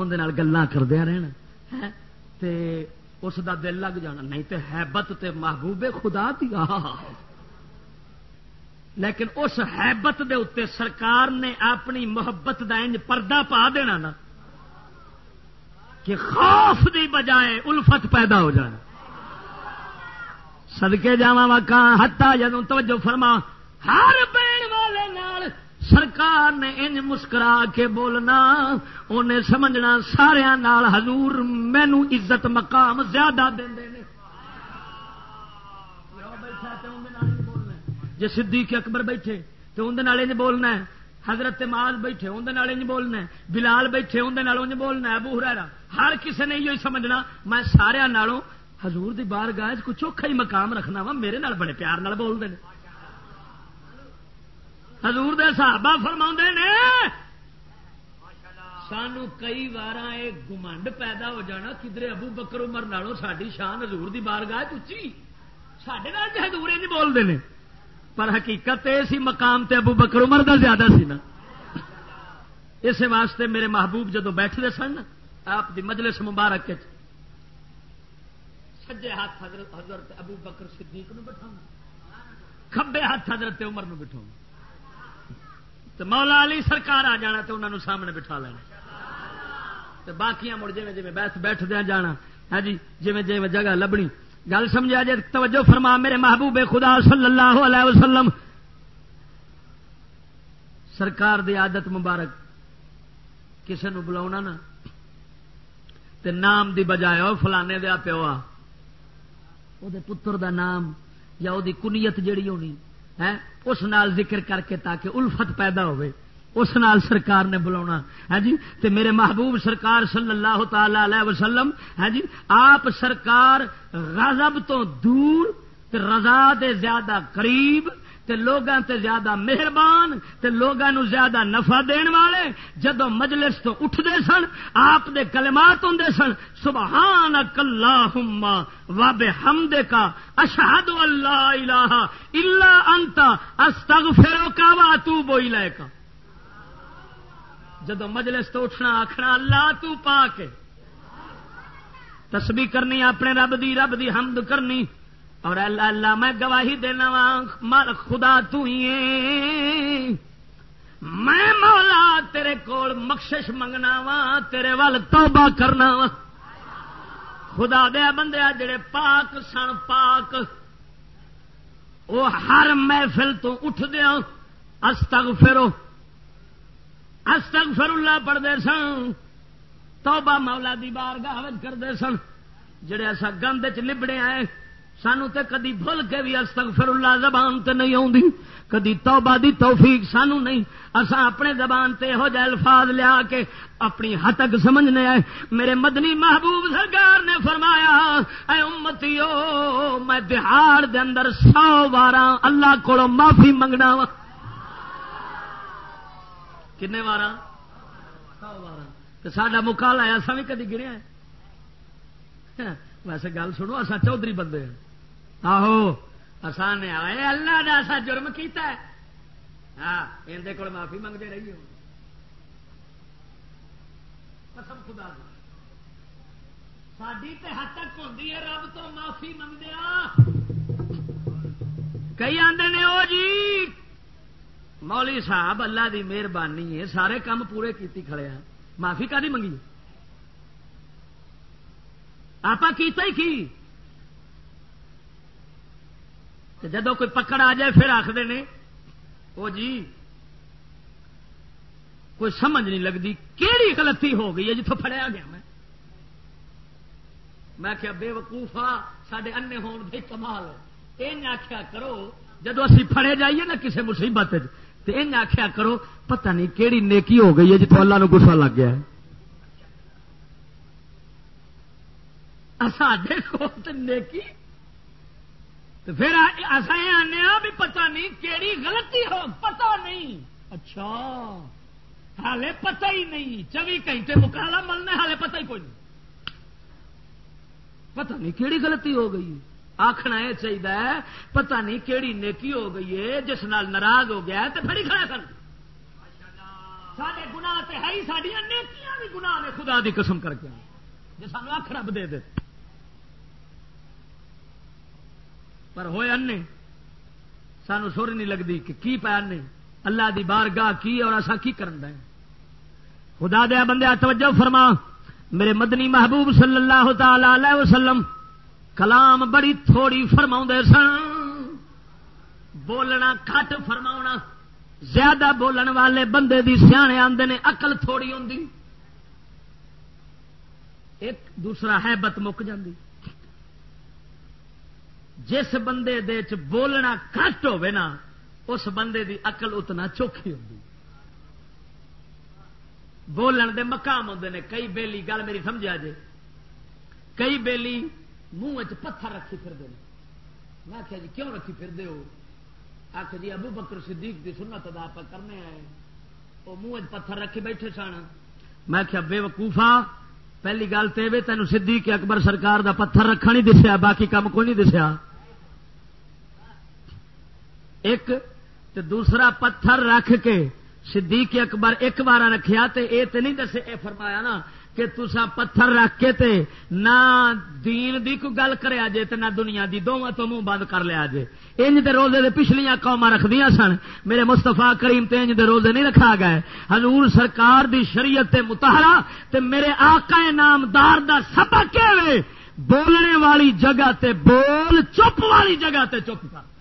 اندر گلا کردیا رہنا تے اس دا دل لگ جانا، نہیں تے حیبت تے محبوب خدا دیا لیکن اس حیبت دے اتنے سرکار نے اپنی محبت دا انج پردہ پا دینا نا، کہ خوف دی بجائے الفت پیدا ہو جائے سدکے جا کان ہتا جدو توجہ فرما، ہر بین والے نال سرکار نے انج مسکرا کے بولنا انہیں سمجھنا سارا نال، حضور مینو عزت مقام زیادہ دے جی صدیق اکبر بیٹھے تو اندر بولنا ہے۔ حضرت ماز بیٹھے اندر بولنا ہے۔ بلال بیٹھے اندر بولنا ہے۔ ابو ہرا ہر کسی نے یہ سمجھنا، میں سارا نالوں حضور دی بار گاہ کو چوکھا ہی مقام رکھنا وا، میرے نال بڑے پیار نال بولتے ہیں حضور دے صحابہ فرما نے، سانو کئی بار گمنڈ پیدا ہو جانا کدھر ابو بکر عمر نالوں ساری شان حضور دی بار گاہ اچھی۔ سڈے ہزور نہیں بولتے ہیں پر حقیقت یہ سی مقام تے ابو بکر عمر دا زیادہ سی نا۔ اس واسطے میرے محبوب جدو بیٹھتے سن، آپ دی مجلس مبارک سجے ہاتھ حضرت حضرت ابو بکر صدیق نو بٹھا کبے ہاتھ حضرت عمر نو بٹھا تو مولا علی سرکار آ جانا تو انہوں سامنے بٹھا لینا۔ تو باقیاں مڑ جی جی بیٹھ بیٹھ دیا جانا۔ ہے ہاں جی جی جی جگہ لبنی۔ گل سمجھا جی توجہ فرما، میرے محبوب خدا صلی اللہ علیہ وسلم۔ سرکار دی عادت مبارک کسی نو بلا نا تے نام دی بجائے وہ فلانے دیا پیو آ۔ پتر دا نام یا وہ کنیت جیڑی ہونی۔ ہے؟ اس نال ذکر کر کے تاکہ الفت پیدا ہوئے۔ اس نال سرکار نے بلا ہے جی؟ تے میرے محبوب سرکار صلی اللہ تعالی علیہ وسلم، ہے جی؟ آپ سرکار غضب تو دور تے رضا دے زیادہ قریب تے لوگاں تے زیادہ مہربان تے لوگاں نو زیادہ نفع دین والے جدو مجلس تو اٹھ دے سن، آپ دے کلمات ہوں سن سبحان اللہم و بحمدے کا اشہد اللہ الہ الا انت، استغفرک و اتوب الیک۔ جدو مجلس تو اٹھنا آخنا اللہ تو پا تسبیح کرنی، اپنے رب دی رب دی حمد کرنی اور اللہ اللہ میں گواہی دینا وا، مر خدا تو ہی میں مولا تیرے کول مخشش منگنا وا، تیرے وال توبہ کرنا وا۔ خدا دیا بندے جڑے پاک سن، پاک۔ وہ ہر محفل تو اٹھ دیا استغفرو۔ استغفر اللہ پڑھتے سن۔ توبہ مولا دی بار گاہ کرتے سن۔ جڑے ایسا گند چ لبڑے آئے۔ سانو تے کدی بھول کے بھی استغفر اللہ زبان تے نہیں آؤں کدی توبہ دی توفیق سانو نہیں۔ اسا اپنے زبان تے ہو جائے الفاظ لیا کے اپنی ہتک سمجھنے آئے۔ میرے مدنی محبوب سرکار نے فرمایا، اے امت امتی میں دہاڑ دے اندر سو بار اللہ کو معافی منگنا وا۔ کن بار سو بار ساڈا مکالا ایسا بھی کدی گریا ویسے گل سنو اصا چودھری بندے آہو آسان نے آئے اللہ نے ایسا جرم کیتا ہے ہاں اندر کو معافی منگتے رہی ہو قسم خدا دی ساری تو حد تک ہوتی ہے رب تو معافی منگدیا کئی آدھے نے او جی مولی صاحب اللہ دی مہربانی ہے سارے کام پورے کیتی کھڑے ہیں معافی کا نہیں منگی آپ کیتا ہی کی جدو کوئی پکڑ آ جائے پھر آخر نے وہ جی کوئی سمجھ نہیں لگتی کہڑی غلطی ہو گئی ہے جتوں پڑیا گیا میں۔ میں کیا بے وقوفا سڈے انے ہون دے کمال۔ یہ آخیا کرو جدو اسی پڑے جائیے نا کسی مصیبت تو یہ آخیا کرو، پتہ نہیں کہڑی نیکی ہو گئی ہے جتوں اللہ نو گسا لگ گیا ساڈے کو نیکی تو پھر ایسا یہ آنے بھی پتہ نہیں کیڑی غلطی ہو، پتہ نہیں۔ اچھا ہالے پتہ ہی نہیں۔ چوبی گھنٹے مکالا ملنا ہالے پتہ ہی کوئی نہیں۔ پتہ نہیں کیڑی غلطی ہو گئی آخنا یہ چاہیے پتہ نہیں کیڑی نیکی ہو گئی ہے، جس نال ناراض ہو گیا تو پھر کھڑا کر سارے گنا ہے ہی سڈیا نیکیاں بھی گنا نے خدا دی قسم کر کے جی سانو اکھ رب دے دے۔ پر ہوئے انے سانو سر نہیں لگتی کہ کی پہ انے اللہ دی بار گاہ کی اور اصا کی کرن دیں خدا دیا بندے توجہ فرما۔ میرے مدنی محبوب صلی اللہ تعالی وسلم کلام بڑی تھوڑی فرما سن۔ بولنا کٹ فرما زیادہ بولن والے بندے دی سیانے آدھے نے اقل تھوڑی ہوں ایک دوسرا ہے بت مک جاندی۔ جس بندے دے چ بولنا کٹ نا، اس بندے دی اقل اتنا چوکھی ہوگی بولن دے مقام ہوتے نے، کئی بیلی، گل میری سمجھا جے۔ کئی بیلی منہ چ پتھر رکھی پھر دے میں آخیا جی کیوں رکھی پھر دے ہو؟ آخ جی ابو بکر صدیق دی سنت ادا پہ کرنے آئے وہ منہ پتھر رکھی بیٹھے سن میں آخیا بے وقوفا، پہلی گل تو تین صدیق اکبر سرکار دا پتھر رکھا نہیں دسیا، باقی کام کو نہیں دسیا۔ ایک دوسرا پتھر رکھ کے صدیق اکبر ایک بار رکھیا تے اے تے نہیں دسے، اے فرمایا نا کہ تسا پتھر رکھ کے تے نہ دین دی کو گل کریا جے تے نہ دنیا دی دونوں تو منہ بند کر لیا جے۔ انج دے روزے دے پچھلیاں قوما رکھدیاں سن۔ میرے مستفا کریم تے انج دے روزے نہیں رکھا گئے۔ حضور سرکار دی شریعت تے متحرا تے میرے آقا نامدار دا سبق ہے بولنے والی جگہ تے بول، چپ والی جگہ تے چپ کر۔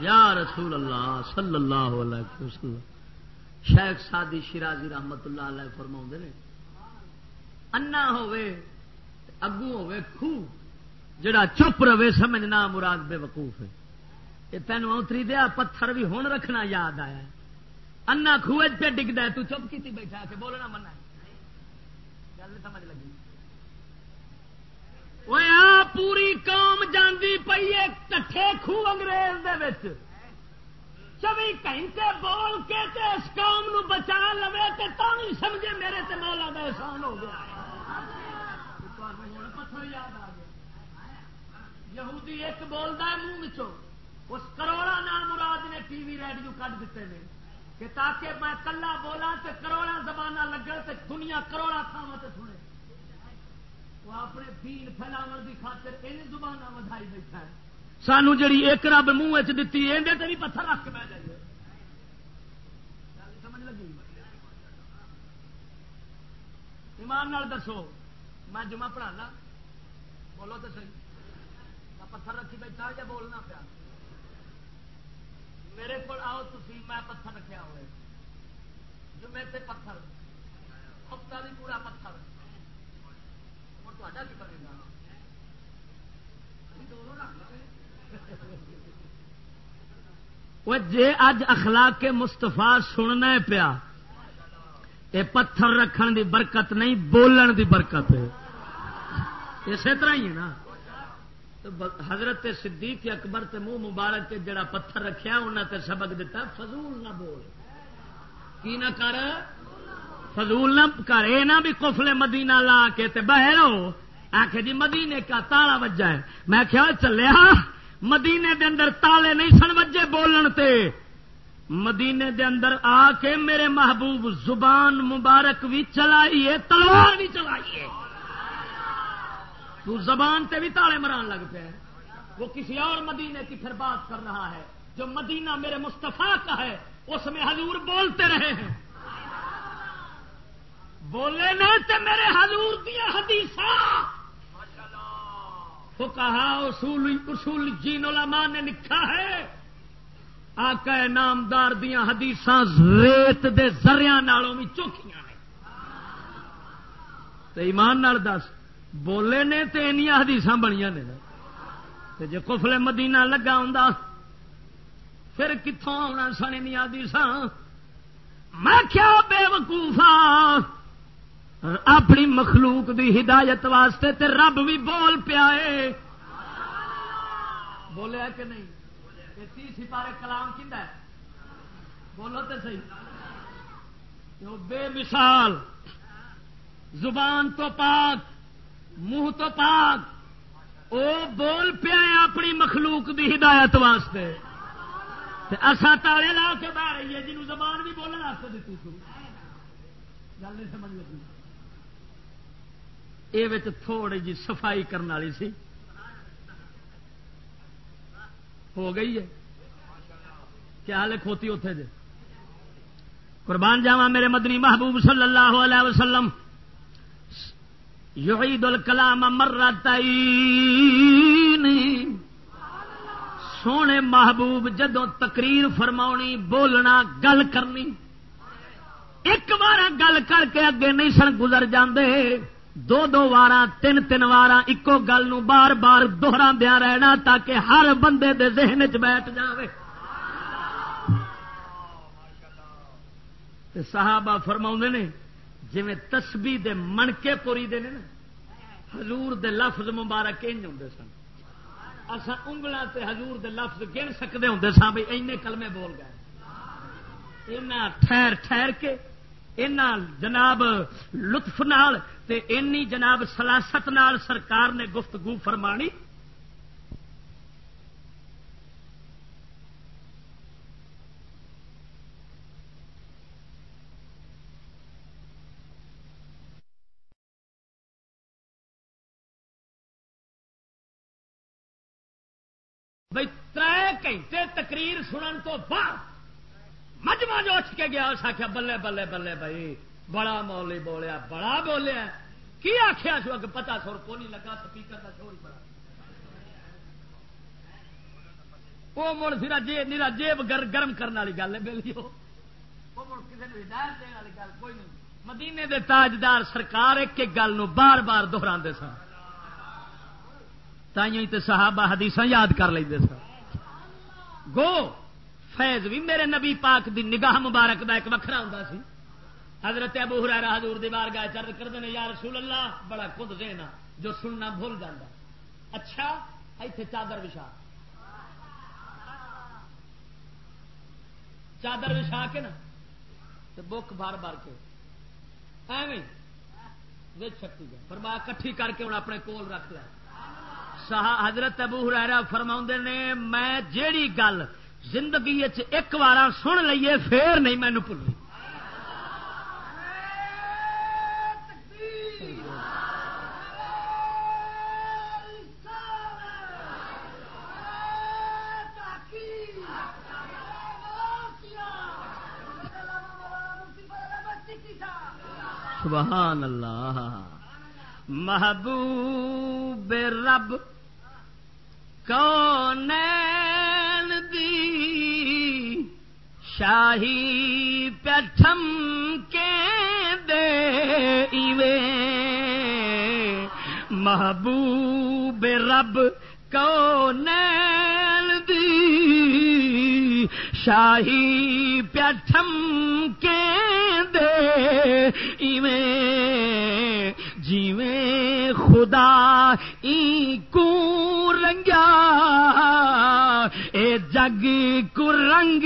یا رسول اللہ صلی اللہ علیہ وسلم، شیخ سادی شرازی رحمت اللہ علیہ فرما نے، انا اگو ہو جڑا چپ رہے سمجھنا مراد بے وقوف ہے۔ یہ تینوں اتری دیا، پتھر بھی ہوں رکھنا یاد آیا۔ انا خوہ پہ ڈگتا تو چپ کی بیٹھا کے بولنا منا گل سمجھ لگی۔ پوری قوم جاندی پی کٹھے خو انگریز چوبی گھنٹے بول کے تے اس قوم نو بچا لو تو نہیں سمجھے میرے تے مولا کا احسان ہو گیا پتھر یاد آ یہودی ایک بولتا ہے منہ اس کروڑا نام مراد نے ٹی وی ریڈیو کٹ دیتے ہیں کہ تاکہ میں کلا بولا تو کروڑا زمانہ لگے تو دنیا کروڑا تھاوا سنے وہ اپنے دین پھیلاو کی خاطر ان زبان ودائی بیٹھا ہے۔ سانو جڑی ایک رب منہ چی اندر بھی پتھر رکھ کے بہ جائیے۔ سمجھ لگی؟ ایمان نال دسو، میں جمعہ پڑھانا۔ بولو تو صحیح۔ میں پتھر رکھی بیٹھا یا بولنا پیا؟ میرے کو آؤ تھی میں پتھر رکھا ہوئے۔ جمعے سے پتھر، ہفتہ بھی پورا پتھر۔ جے اج اخلاق کے مستفا سننا پیا یہ پتھر رکھن دی برکت نہیں بولن دی برکت ہے اسی طرح ہی ہے نا حضرت صدیق اکبر تے منہ مبارک کے جڑا پتھر رکھیا انہوں تے سبق دیتا فضول نہ بول کی نہ کر فضول نہ کر یہ نہ بھی کفلے مدینہ لا کے تے بہرو۔ آخ جی مدینے کا تالا وجہ ہے۔ میں کیا چلیا، مدینے دے اندر تالے نہیں سن وجے بولن تے۔ مدینے دے اندر آ کے میرے محبوب زبان مبارک بھی چلائیے، تلوار بھی چلائیے۔ تو زبان تے بھی تالے مران لگ پہ وہ کسی اور مدینے کی پھر بات کر رہا ہے۔ جو مدینہ میرے مستفا کا ہے، اس میں حضور بولتے رہے ہیں۔ بولے نہیں تے میرے حضور دیا حدیث وہ کہا اصول اصول جین علماء نے لکھا ہے۔ آقا نامدار دیا حدیث ریت دے زریا نالوں بھی چوکھیاں نے۔ تو ایمان نال دس، بولے نے تو این حدیث بنیا نے۔ جی کفلے مدینہ لگا ہوں پھر کتوں آنا سن حدیث میں کیا بے وقوفا اپنی مخلوق دی ہدایت واسطے تے رب بھی بول پیا بولیا کہ نہیں؟ تی سپارے کلام ہے؟ بولو تو صحیح۔ بے مثال۔ زبان تو پاک، منہ تو پاک۔ وہ بول پیا اپنی مخلوق دی ہدایت واسطے۔ اصا تالے لا کے بہ رہی ہے جنوب زبان بھی بولنے واسطے دیتی گل نہیں سمجھ لگی۔ یہ تھوڑی جی صفائی کرنے والی سی ہو گئی ہے کیا حال کھوتی اتے جی قربان جاوا میرے مدنی محبوب صلی اللہ علیہ وسلم یعید الکلام مرتین سونے محبوب جدو تقریر فرما بولنا گل کرنی ایک بار گل کر کے اگے نہیں سن گزر جاندے دو دو وار تین تین وار ایکو گل نو بار بار دوہرا دیا رہنا تاکہ ہر بندے دے ذہن چ بیٹھ جائے صحابہ فرما نے جی تسبی دے منکے پوری دے نا، حضور دے لفظ مبارک انج ہوں سن۔ اصا انگل تے حضور دے لفظ گن سکتے ہوں سن بھائی اینے کلمے بول گئے۔ ٹھہر ٹھہر کے، اینا جناب لطف نال تے اینی جناب سلاست نال سرکار نے گفتگو فرمانی۔ بھائی تر گھنٹے تقریر سنن تو بعد مجمع جو اٹھ کے گیا، اس آخیا بلے بلے بلے بھائی بڑا مولی بولیا، بڑا بولیا۔ کی آخیا سو؟ اگر پتا سور کو نہیں لگا؟ سپیکر کا شور بڑا۔ وہ مڑ سرا جی نیلا جیب گرم کرنے والی گل ہے بہلی ہدایت والی گل کوئی نہیں۔ مدینے دے تاجدار سرکار ایک ایک گل بار بار دہرا سن۔ تے صحابہ حدیث یاد کر لیں سن۔ گو، فیض بھی میرے نبی پاک دی نگاہ مبارک دا ایک وکھرا ہوں سی۔ حضرت ابو ہرا حضور دی بار گاہ چرد کرتے ہیں یا رسول اللہ، بڑا خود دینا جو سننا بھول جاتا اچھا ایتھے چادر وچھا۔ چادر وچھا کے نا بک بار بار کے۔ ایویں شکتی فرمایا، کٹھی کر کے ہوں اپنے کول رکھ لیا حضرت ابو ہرا فرما نے، میں جیڑی گل زندگی ایک بار سن لیے پھر نہیں مینو بھولی سبحان اللہ. محبوب رب کون دی شاہی پٹھم کے دے محبوب رب کو شاہی پیٹھم کے دے، ایویں جیویں خدا ای کو رنگیا۔ اے جگ کو رنگ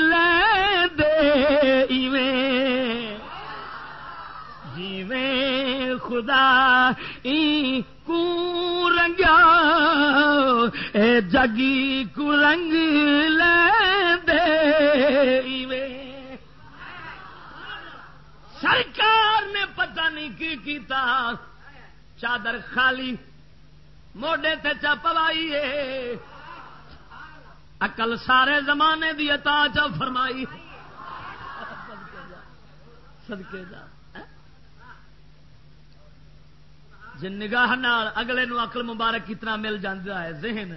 لے دے، ایویں جیویں خدا ای کو رنگیا اے جگی کو رنگ لے ایویں سرکار نے پتہ نہیں کی کیتا، چادر خالی، موڈے تے چا پوائی اکل سارے زمانے دی عطا چا فرمائی۔ سدکے جا جن نگاہ اگلے نو اقل مبارک کتنا مل جاتا ہے، ذہن۔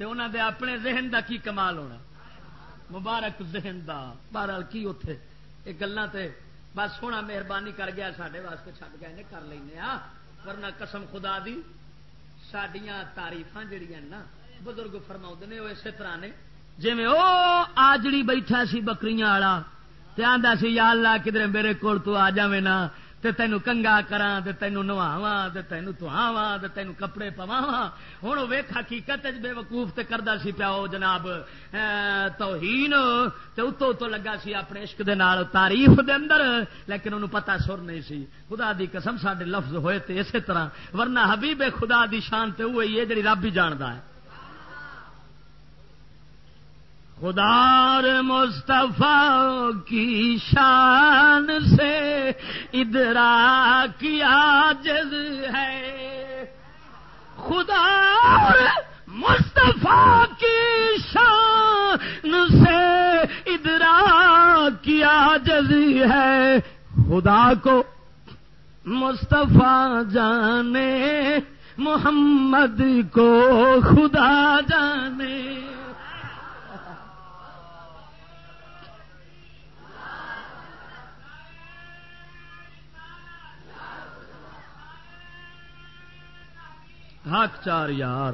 انہوں دے اپنے ذہن دا کی کمال ہونا؟ مبارک ذہن دا۔ بہرحال کی اتے یہ گلیں بس سونا مہربانی کر گیا سڈے واسطے، چھڈ گئے کر لینا ہاں۔ ورنہ قسم خدا دی سڈیا تاریف جہیا نا بزرگ فرما نے، وہ اسی طرح نے۔ جی وہ آجڑی بیٹھا سی بکری والا سی، یا اللہ، کدھر میرے کول تو آ جائے نا۔ تے تینو کنگا کرا تے تینو نواواں تے تینو تواواں تے تینو کپڑے پواواں۔ ہن ویکھ حقیقت وچ بے وقوف تے کردا سی پیا جناب۔ توہین تے اتو تو لگا سی اپنے عشق دے نال تعریف دے اندر۔ لیکن اونوں پتہ سر نہیں سی۔ خدا دی قسم ساڈے لفظ ہوئے تے اسی طرح۔ ورنہ حبیب خدا دی شان تے وہی ہے جڑی رب ہی جاندا ہے۔ خدا مصطفیٰ کی شان سے ادرا کیا جز ہے۔ خدا مصطفیٰ کی شان سے ادرا کیا جز ہے۔ خدا کو مصطفیٰ جانے، محمد کو خدا جانے۔ حق چار یار۔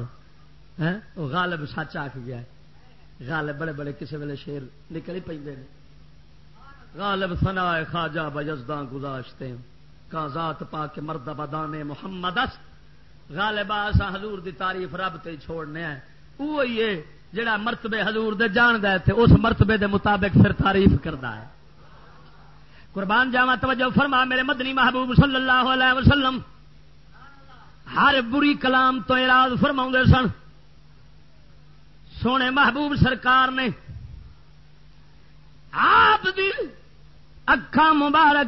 غالب سچ آ گیا غالب بڑے بڑے کسی ویلے شیر نکل ہی پہ غالب سنا خواجہ بجزداں گزاشتے کا ذات پا کے مرد بدانے محمد غالب آسا حضور دی تعریف رب تے چھوڑنے ہیں۔ وہی ہے جڑا مرتبے حضور دے جان دے تھے اس مرتبے دے مطابق پھر تعریف کرتا ہے۔ قربان جاوا توجہ فرما، میرے مدنی محبوب صلی اللہ علیہ وسلم ہر بری کلام تو اراد فرما سن۔ سونے محبوب سرکار نے آپ دی اکھا مبارک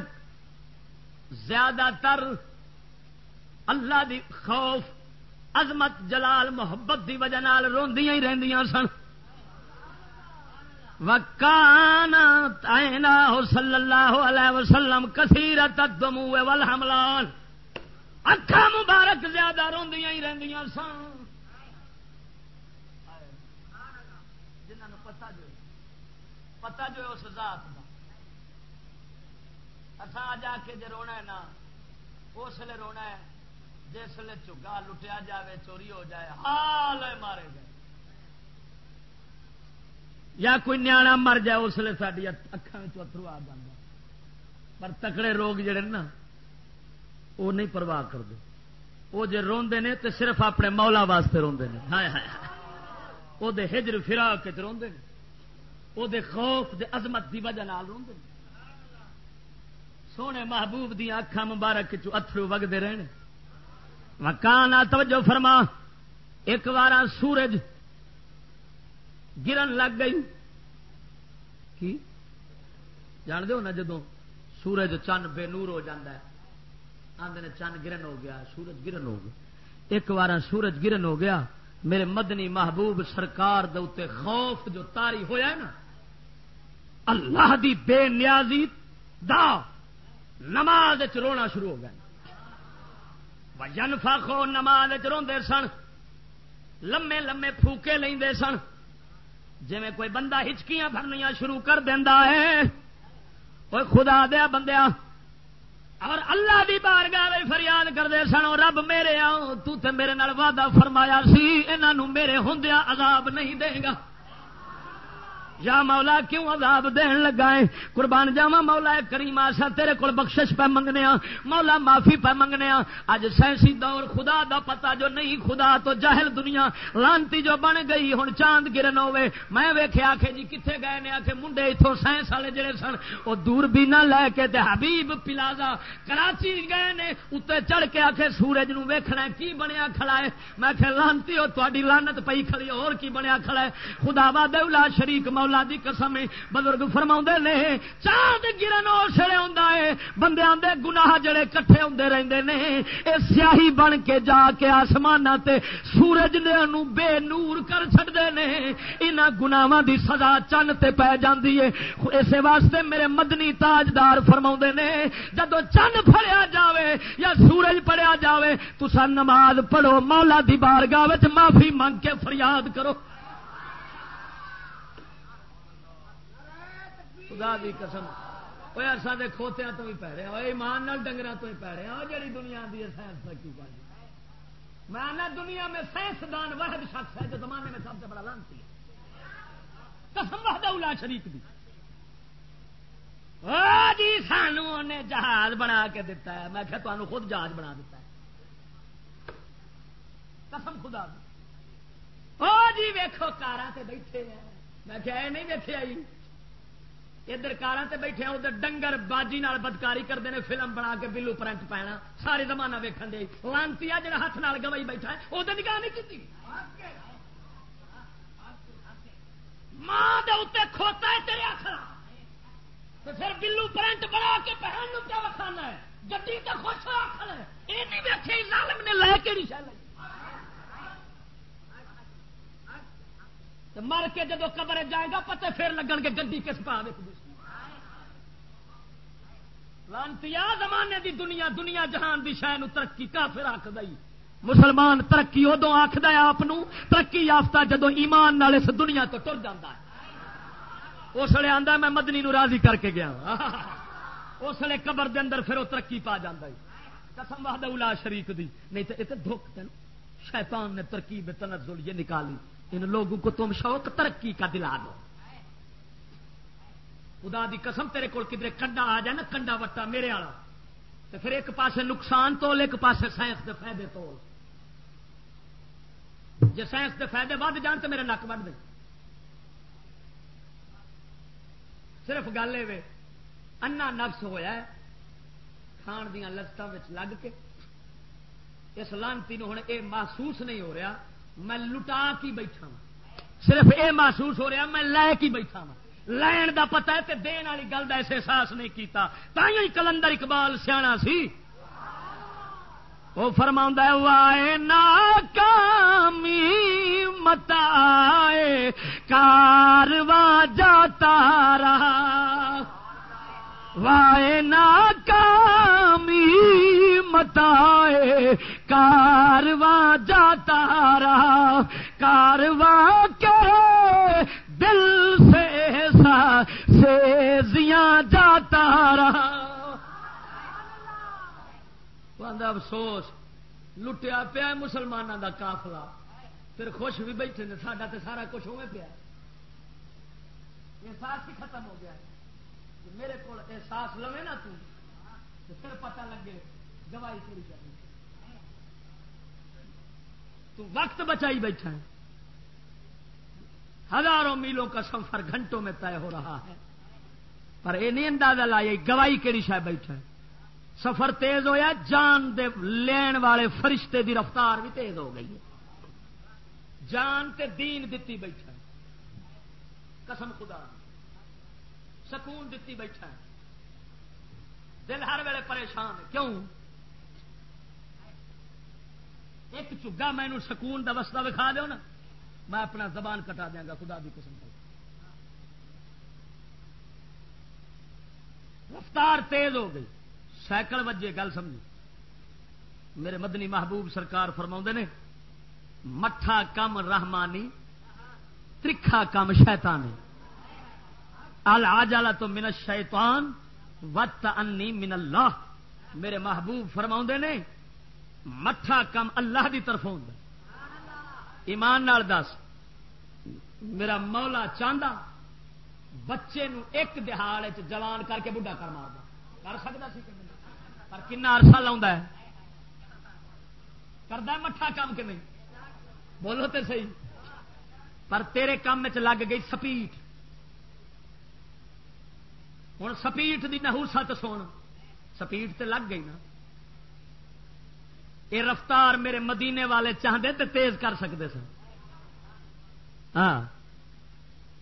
زیادہ تر اللہ دی خوف، عظمت، جلال، محبت دی وجہ روندیاں ہی رہندیاں سن۔ وکان تائنا صلی اللہ علیہ وسلم کثیرت الدموع والحملان۔ اکھا مبارک زیادہ روندیاں ہی رہندیاں سن۔ جنہوں پتا جو پتا جو اس ذات کا اچھا جا کے جی رونا ہے نا، اس لیے رونا ہے، جس لیے چگا لٹیا جاوے، چوری ہو جائے، حال مارے گئے۔ یا کوئی نیا مر جائے، اس لیے ساری اکھان اترو آ جانا پر تکڑے روگ جڑے نا وہ نہیں پرواہ کرتے۔ وہ جی روندے نے تو صرف اپنے مولا واسطے روندے نے۔ ہائے ہائے وہ ہجر فرا کے روندے نے۔ وہ خوف دے عظمت دی وجہ روندے نے۔ سونے محبوب دیا اکھان مبارک اترو وگتے رہنے۔ مکان توجہ فرما۔ ایک بار سورج گرن لگ گئی۔ کی؟ جان دو نا جدو سورج چند بے نور ہو جاتا ہے۔ آدھے نے چند گرن ہو گیا، سورج گرن ہو گیا۔ ایک بار سورج گرن ہو گیا، میرے مدنی محبوب سرکار دے خوف جو تاری ہویا ہے نا، اللہ دی بے نیازی دا نماز رونا شروع ہو گیا۔ جن فاخو نماز روندے سن، لمے لمے پھوکے لے سن۔ جی کوئی بندہ ہچکیاں بھرنیاں شروع کر دینا ہے خدا دیا بندیا اور اللہ دی بارگاہ فریاد کرتے سن رب میرے آؤ تے میرے نال وعدہ فرمایا سی انہوں میرے ہندیا عذاب نہیں دے گا یا مولا کیوں عذاب دین لگا ہے قربان جاوا مولا کریم آسا، تیرے کول بخشش پہ منگنے مولا معافی پہ منگنے اج سائنسی دور خدا دا پتا جو نہیں، خدا تو جاہل دنیا لانتی جو بن گئی ہوں چاند گرن ہوے میں ویخیا آخے جی کتنے گئے نے؟ آخے منڈے اتوں سائنس والے جڑے سن وہ دور بھی نہ لے کے تے حبیب پلازا کراچی گئے نے اتنے چڑھ کے آخے سورج نو ویکھنا کی بنیا کھڑا ہے؟ میں کہ لانتی ہو تاری لانت پی کھڑی اور کی بنیا کھڑا ہے؟ خدا وا دولا شریک مولا مولا دی قسم بزرگ فرما نے، چاند گرن اسلے ہے۔ بندے دے گناہ جڑے کٹھے ہوتے رہتے ہیں یہ سیاہی بن کے جا کے آسمان تے سورج دے نے بے نور کر چڑتے ہیں یہاں گناواں دی سزا چن تے پی جاندی ہے۔ اسی واسطے میرے مدنی تاجدار فرما نے، جدو چند پڑیا جاوے یا سورج پڑیا جاوے تسا نماز پڑھو، مولا دی بارگاہ وچ معافی منگ کے فریاد کرو۔ خدا دی قسم۔ وہ اصا دے کھوتیا تو بھی پی رہے ہیں ایمان ڈنگر تو ہی پی رہے ہیں جڑی دنیا دی سائنس ترقی کر میں دنیا میں سائنسدان واحد شخص ہے جو زمانے میں سب سے بڑا لانتی ہے۔ قسم وحدہ شریف دی۔ جی سانو نے جہاز بنا کے دیتا ہے۔ میں کہ تمہیں خود جہاز بنا دیتا ہے۔ قسم خدا دی۔ او جی ویکھو کارا سے بیٹھے ہیں۔ میں کہ نہیں ویکھے آئی۔ ادھر کار سے بیٹھے ادھر ڈنگر باجی نال بدکاری کرتے ہیں، فلم بنا کے بلو پرنٹ پینا سارے زمانہ ویکن دے۔ لانتی آ جڑا ہاتھ نال گوائی بیٹھا ہے وہ نکاح نہیں کی ماں کھوتا ہے تیرے آخر پھر بلو پرنٹ بنا کے پہن کیا وکھانا ہے؟ گڈی تو خوش آخر ہے یہ نہیں ویکے لالم نے لے کے نہیں شاید مر کے جدو قبر جائے گا، پتہ پھر لگن کے گڈی کس پا لانتی زمانے دی دنیا دنیا جہان دی شہ ترقی کافر آخ مسلمان ترقی ادو آخد آپ ترقی یافتہ جدو ایمان نال اس دنیا تو تر جاتا ہے۔ اس لیے آتا میں مدنی نو راضی کر کے گیا ہاں۔ اس لیے قبر دے اندر پھر وہ ترقی پا جاتا ہے قسم واہدہ شریف دی۔ نہیں تو یہ دکھ تین شیطان نے ترکیب تنزل یہ نکالی۔ ان لوگوں کو تم شوق ترقی کا دلا دو۔ خدا دی قسم تیرے کول کدھر کنڈا آ جائے نا، کنڈا وٹا میرے والا تو پھر ایک پاسے نقصان تول، ایک پاسے سائنس دے فائدے تول۔ جی سائنس دے فائدے ود جان تو میرے نک وڈ دے۔ صرف گل یہ انا نفس ہوا کھان دیا لذتوں لگ کے۔ اس لانتی ہوں یہ محسوس نہیں ہو رہا میں لٹا کی بیٹھا صرف یہ محسوس ہو رہا میں لے کی بیٹھا وا لین دا پتا ہے دین والی گل کا احساس نہیں کیتا۔ تھی کلندر اقبال سیاح سی۔ وہ فرما وائے ناکامی متا کارواں جاتا رہا۔ وائے ناکامی متا کارواں جاتا رہا، کارواں کے دل سے سا سے جاتا رہا۔ افسوس، لٹیا پیا مسلمانوں کا کافلا پھر خوش بھی بیٹھے نے، ساڈا تو سارا کچھ ہوئے پیا۔ احساس ہی ختم ہو گیا۔ میرے کو احساس لوے نا تو پھر پتہ لگے۔ گواہی پوری کرنی تو وقت بچائی بیٹھا ہے۔ ہزاروں میلوں کا سفر گھنٹوں میں طے ہو رہا ہے۔ پر یہ نہیں اندازہ لایا گواہی کہڑی شاید بیٹھا ہے۔ سفر تیز ہویا، جان دے لین والے فرشتے دی رفتار بھی تیز ہو گئی ہے۔ جان تے دین دتی بیٹھا ہے۔ قسم خدا۔ سکون دتی بیٹھا ہے۔ دل ہر ویلے پریشان کیوں؟ ایک چگا مینو سکون کا وسطہ دکھا دو نا، میں اپنا زبان کٹا دیا گا، خدا بھی قسم رفتار تیز ہو گئی۔ سائیکل وجے گل سمجھی۔ میرے مدنی محبوب سرکار فرما نے، مٹھا کم رحمانی، ترکھا کم شیتانی آ تو من شیتان وت انی من اللہ۔ میرے محبوب فرما نے مٹھا کم اللہ دی طرف ہوں ایمان نال دس، میرا مولا چاہتا بچے نو ایک دہاڑ جوان کر کے بڑھا کر مار کر سکتا سی پر کنا عرصہ لا کرتا مٹھا کام کہ نہیں؟ بولو تو صحیح۔ پر تیرے کام چ لگ گئی سپیٹ۔ ہوں سپیٹ کی نہوسا تو سن۔ سپیٹ تے لگ گئی نا۔ یہ رفتار میرے مدینے والے چاہتے تو تیز کر سکتے سن۔ ہاں۔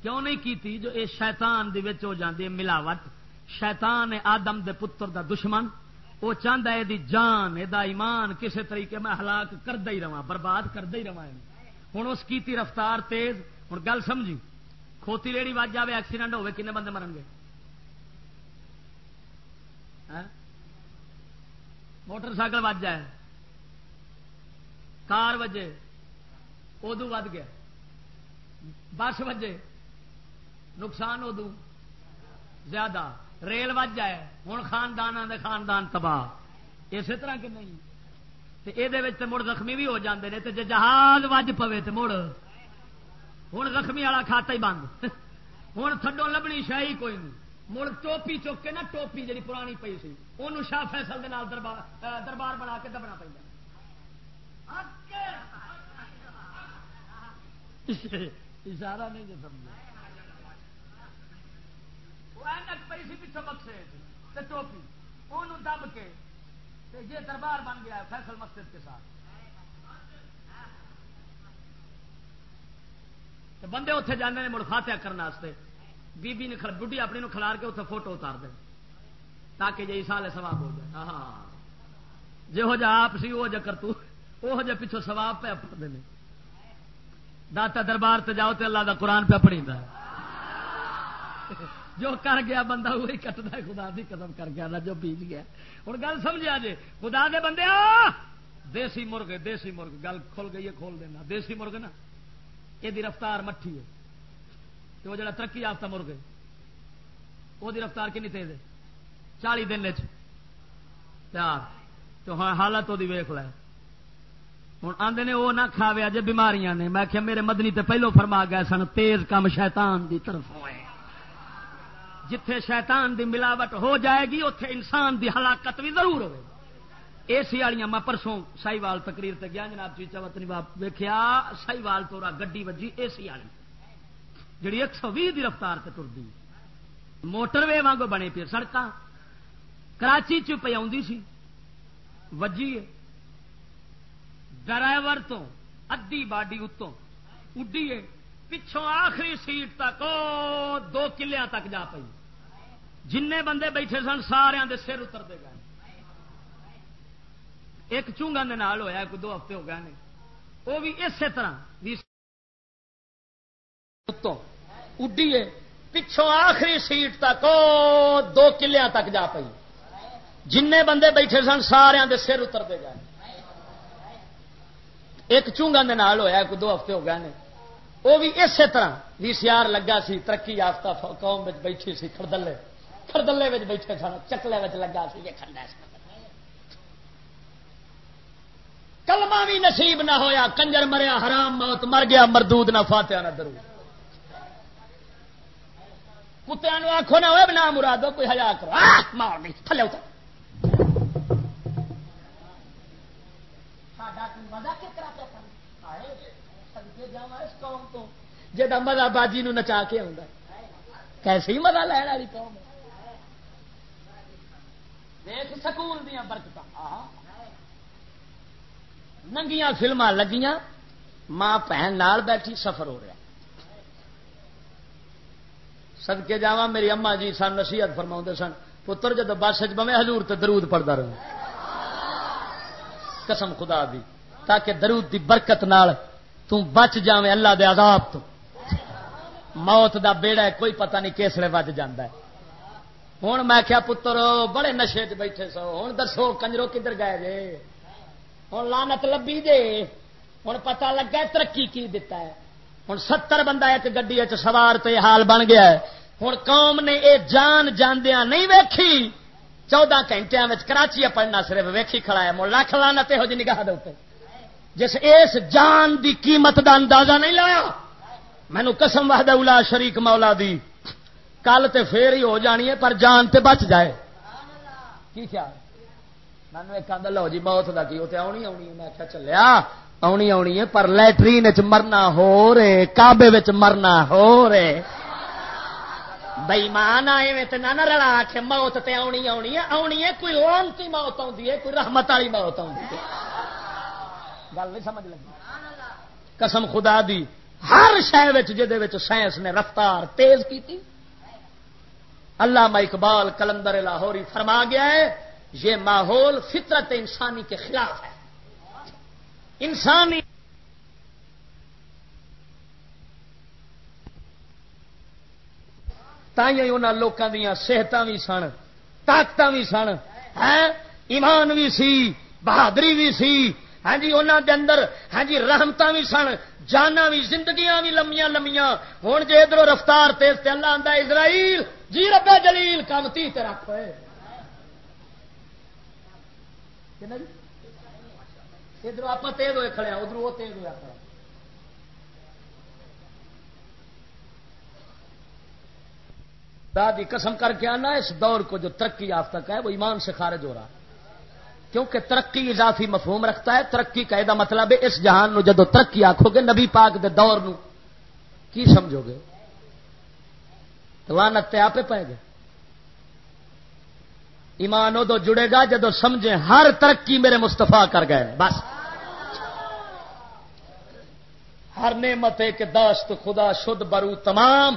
کیوں نہیں کیتی جو یہ شیتان ہو جاتی ہے ملاوٹ؟ شیطان آدم دے پتر دا دشمن۔ وہ چاہتا ہے یہ جان یہ ایمان کسی طریقے میں ہلاک کردا ہی رہا برباد کردا ہی رہا ہوں اس کیتی رفتار تیز۔ ہوں گل سمجھی؟ کھوتی ریڑی وج جائے ایکسیڈنٹ ہوے کنے بندے مرن گے؟ ہاں۔ موٹر سائیکل وج جائے۔ کار وجے ادو ود گیا۔ بس وجے نقصان ادو زیادہ۔ ریل وج جائے۔ ہوں خاندان دے خاندان تباہ۔ اسی طرح کہ نہیں؟ یہ مڑ زخمی بھی ہو جاتے ہیں جی جہاز وج پوے تو مڑ۔ ہوں زخمی والا کھاتا ہی بند۔ ہوں تھڈو لبنی شاہی کوئی نہیں۔ مڑ ٹوپی چک کے نا ٹوپی جی پرانی پی سی وہ شاہ فیصل دربار دربار بنا کے دبنا پہ اشارہ نہیں جو سمجھا پی سی پیچھو بخشے ٹوپی۔ وہ دب کے یہ دربار بن گیا فیصل مسجد کے ساتھ۔ بندے اتنے جانے نے مڑ فاتحہ کرنے بی بی نے بڑھی اپنی نو کھلار کے اتنے فوٹو اتار دیں تاکہ جی سال سواب ہو جائے۔ ہاں،, ہاں, ہاں۔ جہو جا آپ سی وہ جا کر تو۔ وہ جا پچھو سواب پہ پڑھتے ہیں داتا دربار تے جاؤ تے اللہ دا قرآن پہ پڑھی جو کر گیا بندہ وہی کٹنا خدا دی قدم کر گیا، نہ جو بیج گیا۔ ہوں گل سمجھا جی خدا دے بندے دیسی مرغ دیسی مرغ۔ گل کھل گئی ہے، کھول دینا۔ دیسی مرغ نا۔ یہ رفتار مٹھی ہے۔ تو وہ جڑا ترقی یافتہ مرغ ہے، وہ رفتار کنی تیز ہے؟ چالی دن چار تو ہاں حالت وہ ویخ لے۔ ہوں آدھے نے وہ نہ کھاوے، اجے بیماریاں نے۔ میں میرے مدنی تے پہلو فرما گئے سن، تیز کم شیطان دی طرف ہوئے۔ جتھے شیطان دی ملاوٹ ہو جائے گی اتے انسان دی ہلاکت بھی ضرور ہوئے۔ اے سی والی میں پرسوں سائی وال تقریر تے گیا، جناب جی چیچا وطنی باپ ویخیا سائی وال تو گڈی وجی اے سی والی جڑی ایک سو بھی رفتار سے ٹرتی موٹر وے وانگو بنے پی سڑک کراچی چ پہ سی، وجی ڈرائیور تو ادی باڈی اتوں۔ اڈی پچھوں آخری سیٹ تک دو کلیا تک جا پی جن بندے بیٹھے سن سارے دے سر اترتے گئے۔ ایک چونگا دے نال ہویا کوئی دو ہفتے ہو گئے وہ بھی اسی طرح اڈی پچھوں آخری سیٹ تک دو کلیا تک جا پی جن بندے بیٹھے سن سارے دے سر اترتے گئے۔ ایک چونگا دے نال ہویا کوئی دو ہفتے ہو گئے وہ بھی اسی طرح وی سی آر لگا سی، ترقی یافتہ قوم بیٹھی سی خردلے خردلے بیٹھے سن، چکلے لگا سی کلمہ بھی نصیب نہ ہویا، کنجر مریا، حرام موت، مر گیا، مردود نہ فاتحہ نہ درود۔ کتیا آخو نہ ہوئے نہ مرادو، کوئی ہزار کرو۔ مار نہیں تھلے اتر۔ جا مزہ باجی نو نچا کے آ کیسے ہی مزہ لین والی قوم دیکھ سکول دیا برکت ننگیاں فلما لگیاں ماں بہن بیٹھی سفر ہو رہا سدکے جا میری اما جی سن نصیحت فرما سن پتر جب بس بویں ہزور تو درود پڑتا رہے قسم خدا دی تاکہ درود دی برکت نال بچ جاویں اللہ دے عذاب تو۔ موت دا بیڑا ہے، کوئی پتہ نہیں کسڑے وج جانا ہوں میں کیا پتر، بڑے نشے چ بیٹھے سو۔ ہوں دسو، کنجرو کدھر گئے جے؟ ہوں لانت لبی جے۔ ہوں پتا لگا ترقی کی دتا ہے۔ ہوں ستر بندہ ایک گڈی سوار تو حال بن گیا ہے۔ ہوں قوم نے یہ جان جاندیا نہیں ویکھی۔ چودہ گھنٹے کراچی پڑھنا صرف ویکھی کھڑا ہے۔ مڑ لکھ لانا ہو جی نگاہ دے جس اس جان دی قیمت دا اندازہ نہیں لایا، مینو قسم وحد اولا شریک مولا دی۔ کل تے پھر ہی ہو جانی ہے، پر جان تے بچ جائے۔ کی خیال؟ مینو ایک آدھا، لو جی موت کا کی وہ آنی آنی ہے۔ میں کیا چلیا، آنی آنی ہے، پر لٹرین چ مرنا ہو رہے کابے مرنا ہو رہے۔ بئی مان آئے تو نہ رلا آخ موت تے آنی آنی ہے آنی ہے، کوئی لانتی موت آتی ہے، کوئی رحمت والی موت آتی ہے۔ گل نہیں سمجھ لگی۔ قسم خدا دی، ہر شہر سائنس نے رفتار تیز کی تھی اللہ اقبال کلندر لاہوری فرما گیا ہے، یہ ماحول فطرت انسانی کے خلاف ہے۔ انسانی تھی ان لوگوں دیا صحت بھی سن طاقت بھی سن ہاں، ایمان بھی سی، بہادری بھی سی ہاں جی انہوں دے اندر ہاں جی رحمت بھی سن جانا بھی، زندگیاں بھی لمیاں لمیاں ہوں جی ادھر رفتار تیز تے اللہ آتا اسرائیل جی رب جلیل کام تی رکھ جی؟ ادھر آپ تیز ہوئے کھڑے ادھر وہ تیز ہوا کھڑا دادی، قسم کر کے آنا، اس دور کو جو ترقی یافتہ کا ہے، وہ ایمان سے خارج ہو رہا ہے۔ کیونکہ ترقی اضافی مفہوم رکھتا ہے، ترقی کا یہ مطلب ہے، اس جہان نو جدو ترقی آخو گے، نبی پاک دے دور نو، کی سمجھو گے؟ تو تے آپ پائے گے۔ ایمان ادو جڑے گا جدو سمجھے ہر ترقی میرے مستفا کر گئے، بس۔ ہر نعمت ایک داشت خدا شد برو تمام۔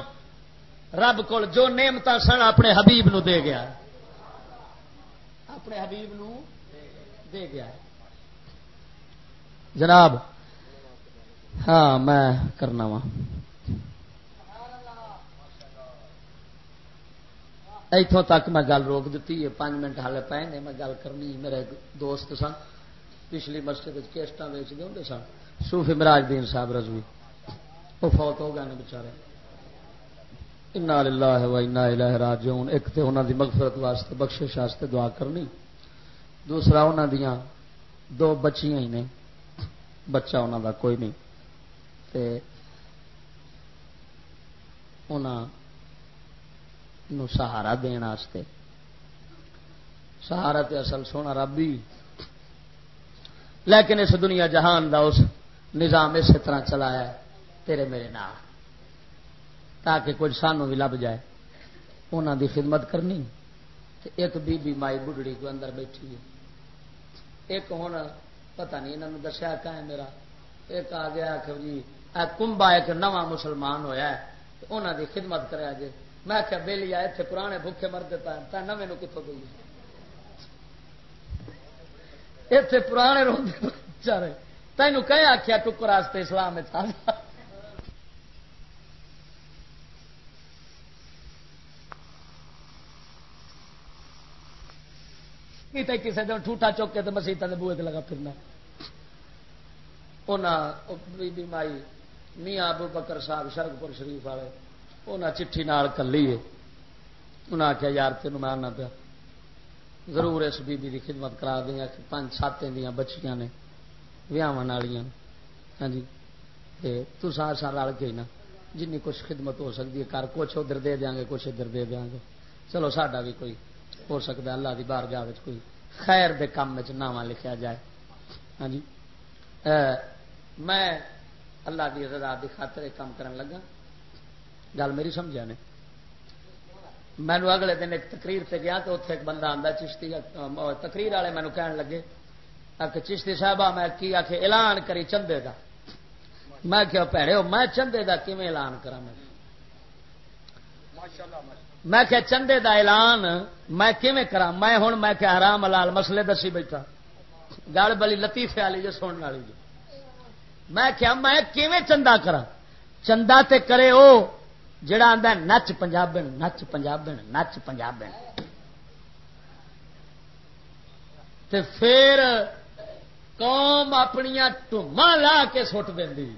رب کو جو نعمت سن، اپنے حبیب نو دے گیا۔ اپنے حبیب نو دے گیا جناب ہاں میں کرنا وا اتوں تک میں گل روک دیتی ہے پانچ منٹ ہالے پے نے، میں گل کرنی میرے دوست سن، پچھلی مسجد کیسٹ ویچتے ہوں سن سوفی مراج دین صاحب رضوی۔ وہ فوت ہو گئے بچارے انا للہ و انا الہ راجعون۔ ایک تے انہاں دی مغفرت واسطے، بخشش واسطے دعا کرنی۔ دوسرا انہوں دیا دو بچیاں ہی نے۔ بچہ انہوں دا کوئی نہیں۔ تے انہوں سہارا دن سہارا تے اصل سونا ربی لیکن اس دنیا جہان دا اس نظام اسی طرح چلایا تیرے میرے نام تاکہ کچھ سانو بھی لب جائے۔ انہوں دی خدمت کرنی۔ ایک بی بی مائی بڑھڑی کو اندر بیٹھی ہے۔ ایک ہوں پتا نہیں انہوں نے دسیا کہ میرا۔ ایک آ گیا کہ جی کمبا ایک نواں مسلمان ہوا انہوں دی خدمت کرا جی میں کیا بہلی آئے اتنے پرانے بھوکے مرد پہ نویں کتوں گئی؟ اتنے پرانے روڈ چارے تینوں کہ آخیا ٹکر واسطے اسلام کسی کسی دن ٹوٹا چوک کے مسیح بوے لگا پھرنا۔ بی بی مائی میاں ابو بکر صاحب شرک پور شریف والے انہیں چٹھی نال کلی ہے۔ انہیں آخیا یار تین میں آنا پیا۔ ضرور اس بی بی دی خدمت کرا دیا پانچ سات دیا بچیاں نے ویاہ والی ہاں جی۔ تو سار سار رل کے نا۔ جن کچھ خدمت ہو سکتی ہے، کر کچھ ادھر دے دیا گے، کچھ ادھر دے دیا گے۔ چلو ساڈا بھی کوئی ہو سکتا اللہ کی بار گاہ کوئی خیر دے کام نام لکھا جائے۔ ہاں جی۔ میں اللہ کی رضا کی خاطر کام کرن لگا۔ گل میری سمجھا نے؟ مینو اگلے دن ایک تقریر سے گیا تو اتنے ایک بندہ آتا چشتی تقریر والے مینو کہن لگے کہ چشتی صاحب میں کی آ اعلان کری چندے کا میں کیا پیڑے ہو میں چندے کا کیون اعلان کرا میں؟ میں کہ چندے دا اعلان، میں کیویں کرا میں ہوں میں کہ حرام لال مسئلے دسی بیٹھا۔ گل بلی لطیفے والی جو سننے والی جو۔ میں کیا میں کیویں چندہ کرا چندہ تے کرے او، جڑا آندا نچ پنجابن نچ پنجابن نچ پنجابن۔ تے پھر قوم اپنی ٹوما لا کے سٹ دینی۔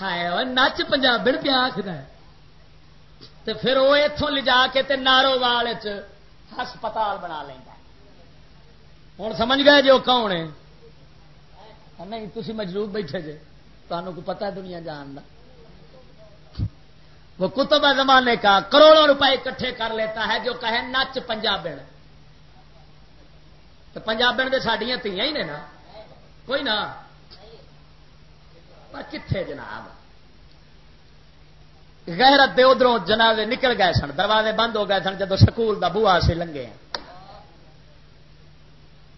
ہائے نچ پنجابن پیا آخر تے پھر وہ اتوں لے جا کے تے نارو وال ہسپتال بنا لینا ہوں سمجھ گئے جی کون ہے؟ نہیں تھی مجروب بیٹھے جی تمہوں کو پتا دنیا جان کا وہ کتب زمانے کا کروڑوں روپے اکٹھے کر لیتا ہے جو کہے نچ پنجابن۔ تو پنجابن دے سڈیا تیاں ہی نے نا۔ کوئی نہ پر کتنے جناب؟ غیرت دے ادھر جناب نکل گئے سن، دروازے بند ہو گئے سن جب سکول دا بوا سے لنگے۔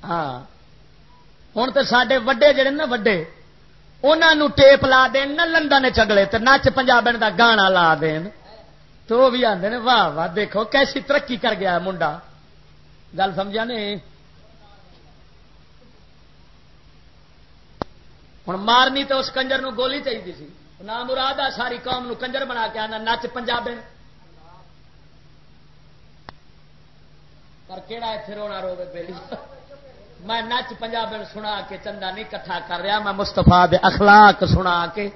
ہاں۔ ہوں تو سڈے وڈے جڑے نا وڈے انہوں ٹیپ لا دین، نہ لندن چگلے تو نچ پنجابن دا گانا لا دین۔ تو وہ بھی آتے ہیں واہ واہ، دیکھو کیسی ترقی کر گیا منڈا۔ گل سمجھا نہیں ہوں مارنی تو اس کنجر نو گولی چاہیے سی۔ نہ مراد آ ساری قوم نو کنجر بنا کے آنا نچ پنجاب پر کہڑا اتنے رونا رو پہلی میں نچ پنجاب سنا کے چندہ نہیں کٹھا کر رہا، میں مستفا اخلاق سنا کے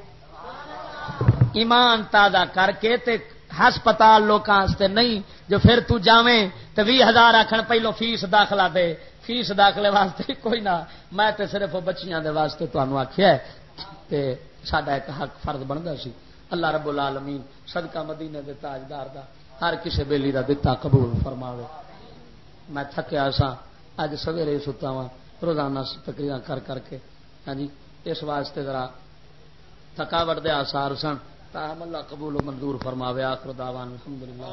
ایمان تازہ کر کے تے ہسپتال لوگوں نہیں، جو پھر تو جاویں تو بھی ہزار آخر پہلو فیس داخلہ دے، فیس داخلے واسطے کوئی نہ۔ میں تے صرف بچیاں دے واسطے تمہوں آخیا تے سڈا ایک حق فرض بنتا سی۔ اللہ رب العالمین صدقہ مدینے دے تاجدار دا ہر کسی بیلی دا دتا قبول فرماوے۔ میں تھکیا سا اج سویرے ستا وا روزانہ تقریر کر کر کے۔ ہاں جی اس واسطے ذرا تھکاوٹ دے آسار سن۔ تاہم اللہ قبول و منظور فرماوے۔ آخر دعوان الحمدللہ۔